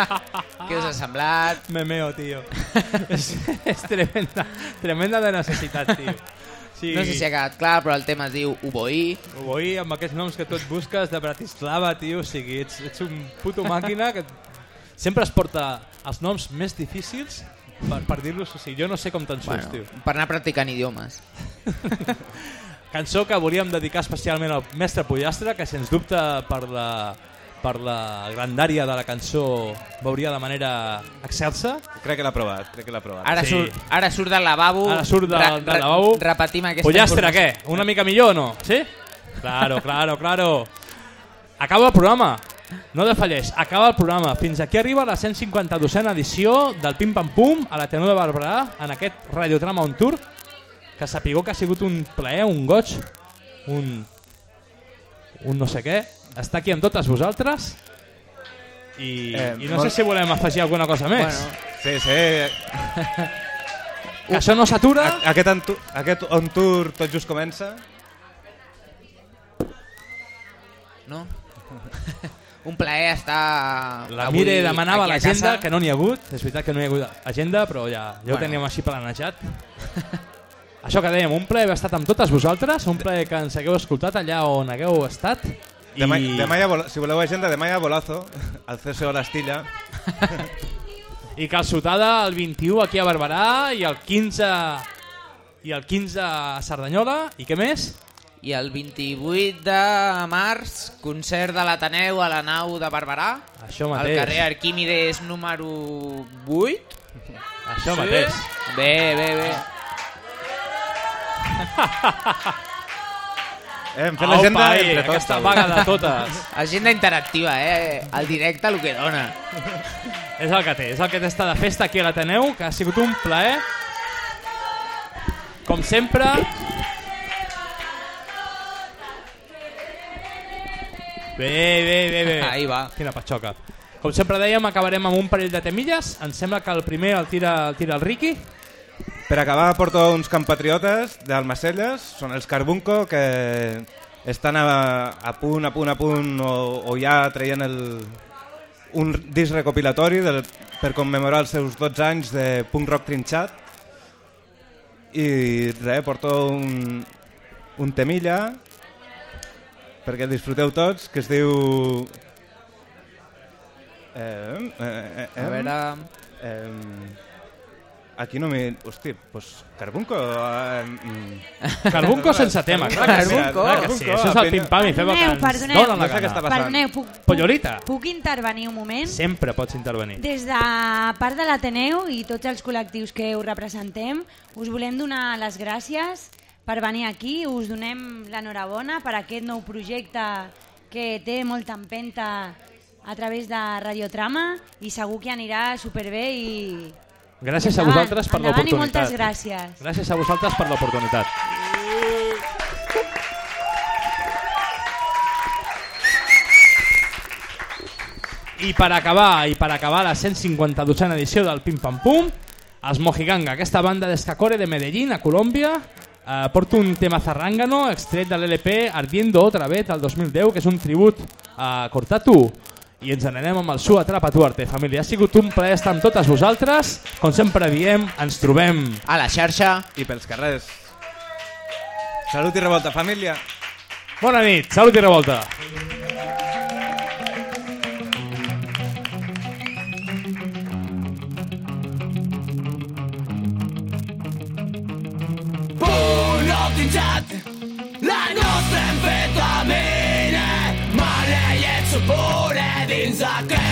Què us ha semblat? Me meo, tio. és, és tremenda, tremenda de necessitat, tio. Sí. No sé si ha quedat clar, però el tema es diu Uboí. Uboí, amb aquests noms que tu et busques de Bratislava, tio, o sigui, ets, ets un puto màquina que sempre es porta els noms més difícils per, per dir-los, o sigui, jo no sé com te'n surts, Bueno, tio. per anar practicant idiomes. Cançó que volíem dedicar especialment al mestre Pollastre, que sens dubte per la, per la grandària de la cançó veuria de manera excelsa. Crec que l'ha provat, crec que l'ha provat. Ara, Sí. surt, ara surt del lavabo. Ara surt del, Re- del re- lavabo. Repetim aquesta Pollastre, què? Una mica millor o no? Sí? Claro, claro, claro. Acaba el programa. No defalleix, acaba el programa. Fins aquí arriba la 152a edició del Pim Pam Pum a l'Ateneu de Barberà en aquest Radiotrama On Tour que sapigó que ha sigut un plaer, un goig, un, un no sé què. Està aquí amb totes vosaltres i, Eh, i no molt- sé si volem afegir alguna cosa més. Bueno. Sí, sí. Que això no s'atura. A- Aquest, aquest on tour tot just comença. No? un plaer estar... La avui Mire demanava l'agenda, que no n'hi ha hagut. És veritat que no hi ha hagut agenda, però ja, ja ho Bueno. teníem així planejat. Això que dèiem, un plaer haver estat amb totes vosaltres, un plaer que ens hagueu escoltat allà on hagueu estat. Demà, I, demà hi ha, si voleu agenda, demà hi ha bolazo al CSO l'Estilla. I calçotada el 21 aquí a Barberà i el 15 i el 15 a Cerdanyola. I què més? I el 28 de març, concert de l'Ateneu a la nau de Barberà. Això Al mateix. carrer Arquímedes número 8. Això mateix. Bé, bé, bé. Eh, hem fet l'agenda entre tots. aquesta vaga de totes. Agenda interactiva, eh? El directe el que dona. És el que té, és el que té estar de festa aquí a l'Ateneu, que ha sigut un plaer. Com sempre... Bé, bé, bé, bé. Ahí va. Quina patxoca. Com sempre dèiem, acabarem amb un parell de temilles. Em sembla que el primer el tira el, tira el Ricky. Per acabar, porto uns campatriotes d'Almacelles, són els Carbunco, que estan a, a punt, a punt, a punt, o, o ja traient el, un disc recopilatori del, per commemorar els seus 12 anys de punk rock trinxat. I res, porto un, un temilla perquè el disfruteu tots, que es diu... Eh, eh, eh, eh, A veure... Eh, aquí no m'hi... Hosti, pues Carbunco... Eh, mm. Carbunco sense tema, clar que sí. Carbunco, sí. Això és el pim-pam i fem el que ens perdoneu, dóna la està gana. passant. Perdoneu, puc, Pollolita. puc intervenir un moment? Sempre pots intervenir. Des de part de l'Ateneu i tots els col·lectius que us representem, us volem donar les gràcies per venir aquí, us donem l'enhorabona per aquest nou projecte que té molta empenta a través de Radiotrama i segur que anirà superbé i... Gràcies a vosaltres per endavant i l'oportunitat. moltes gràcies. Gràcies a vosaltres per l'oportunitat. I per acabar, i per acabar la 152a edició del Pim Pam Pum, els Mojiganga, aquesta banda d'escacore de Medellín, a Colòmbia, eh, porta un tema zarrangano extret de l'LP Ardiendo otra vez del 2010, que és un tribut a Cortatu. I ens n'anem amb el su Atrapa tu arte, família. Ha sigut un plaer estar amb totes vosaltres. Com sempre diem, ens trobem a la xarxa i pels carrers. Salut i revolta, família. Bona nit, salut i revolta. Trinxat, la nostra amfetamina, maleït things I can.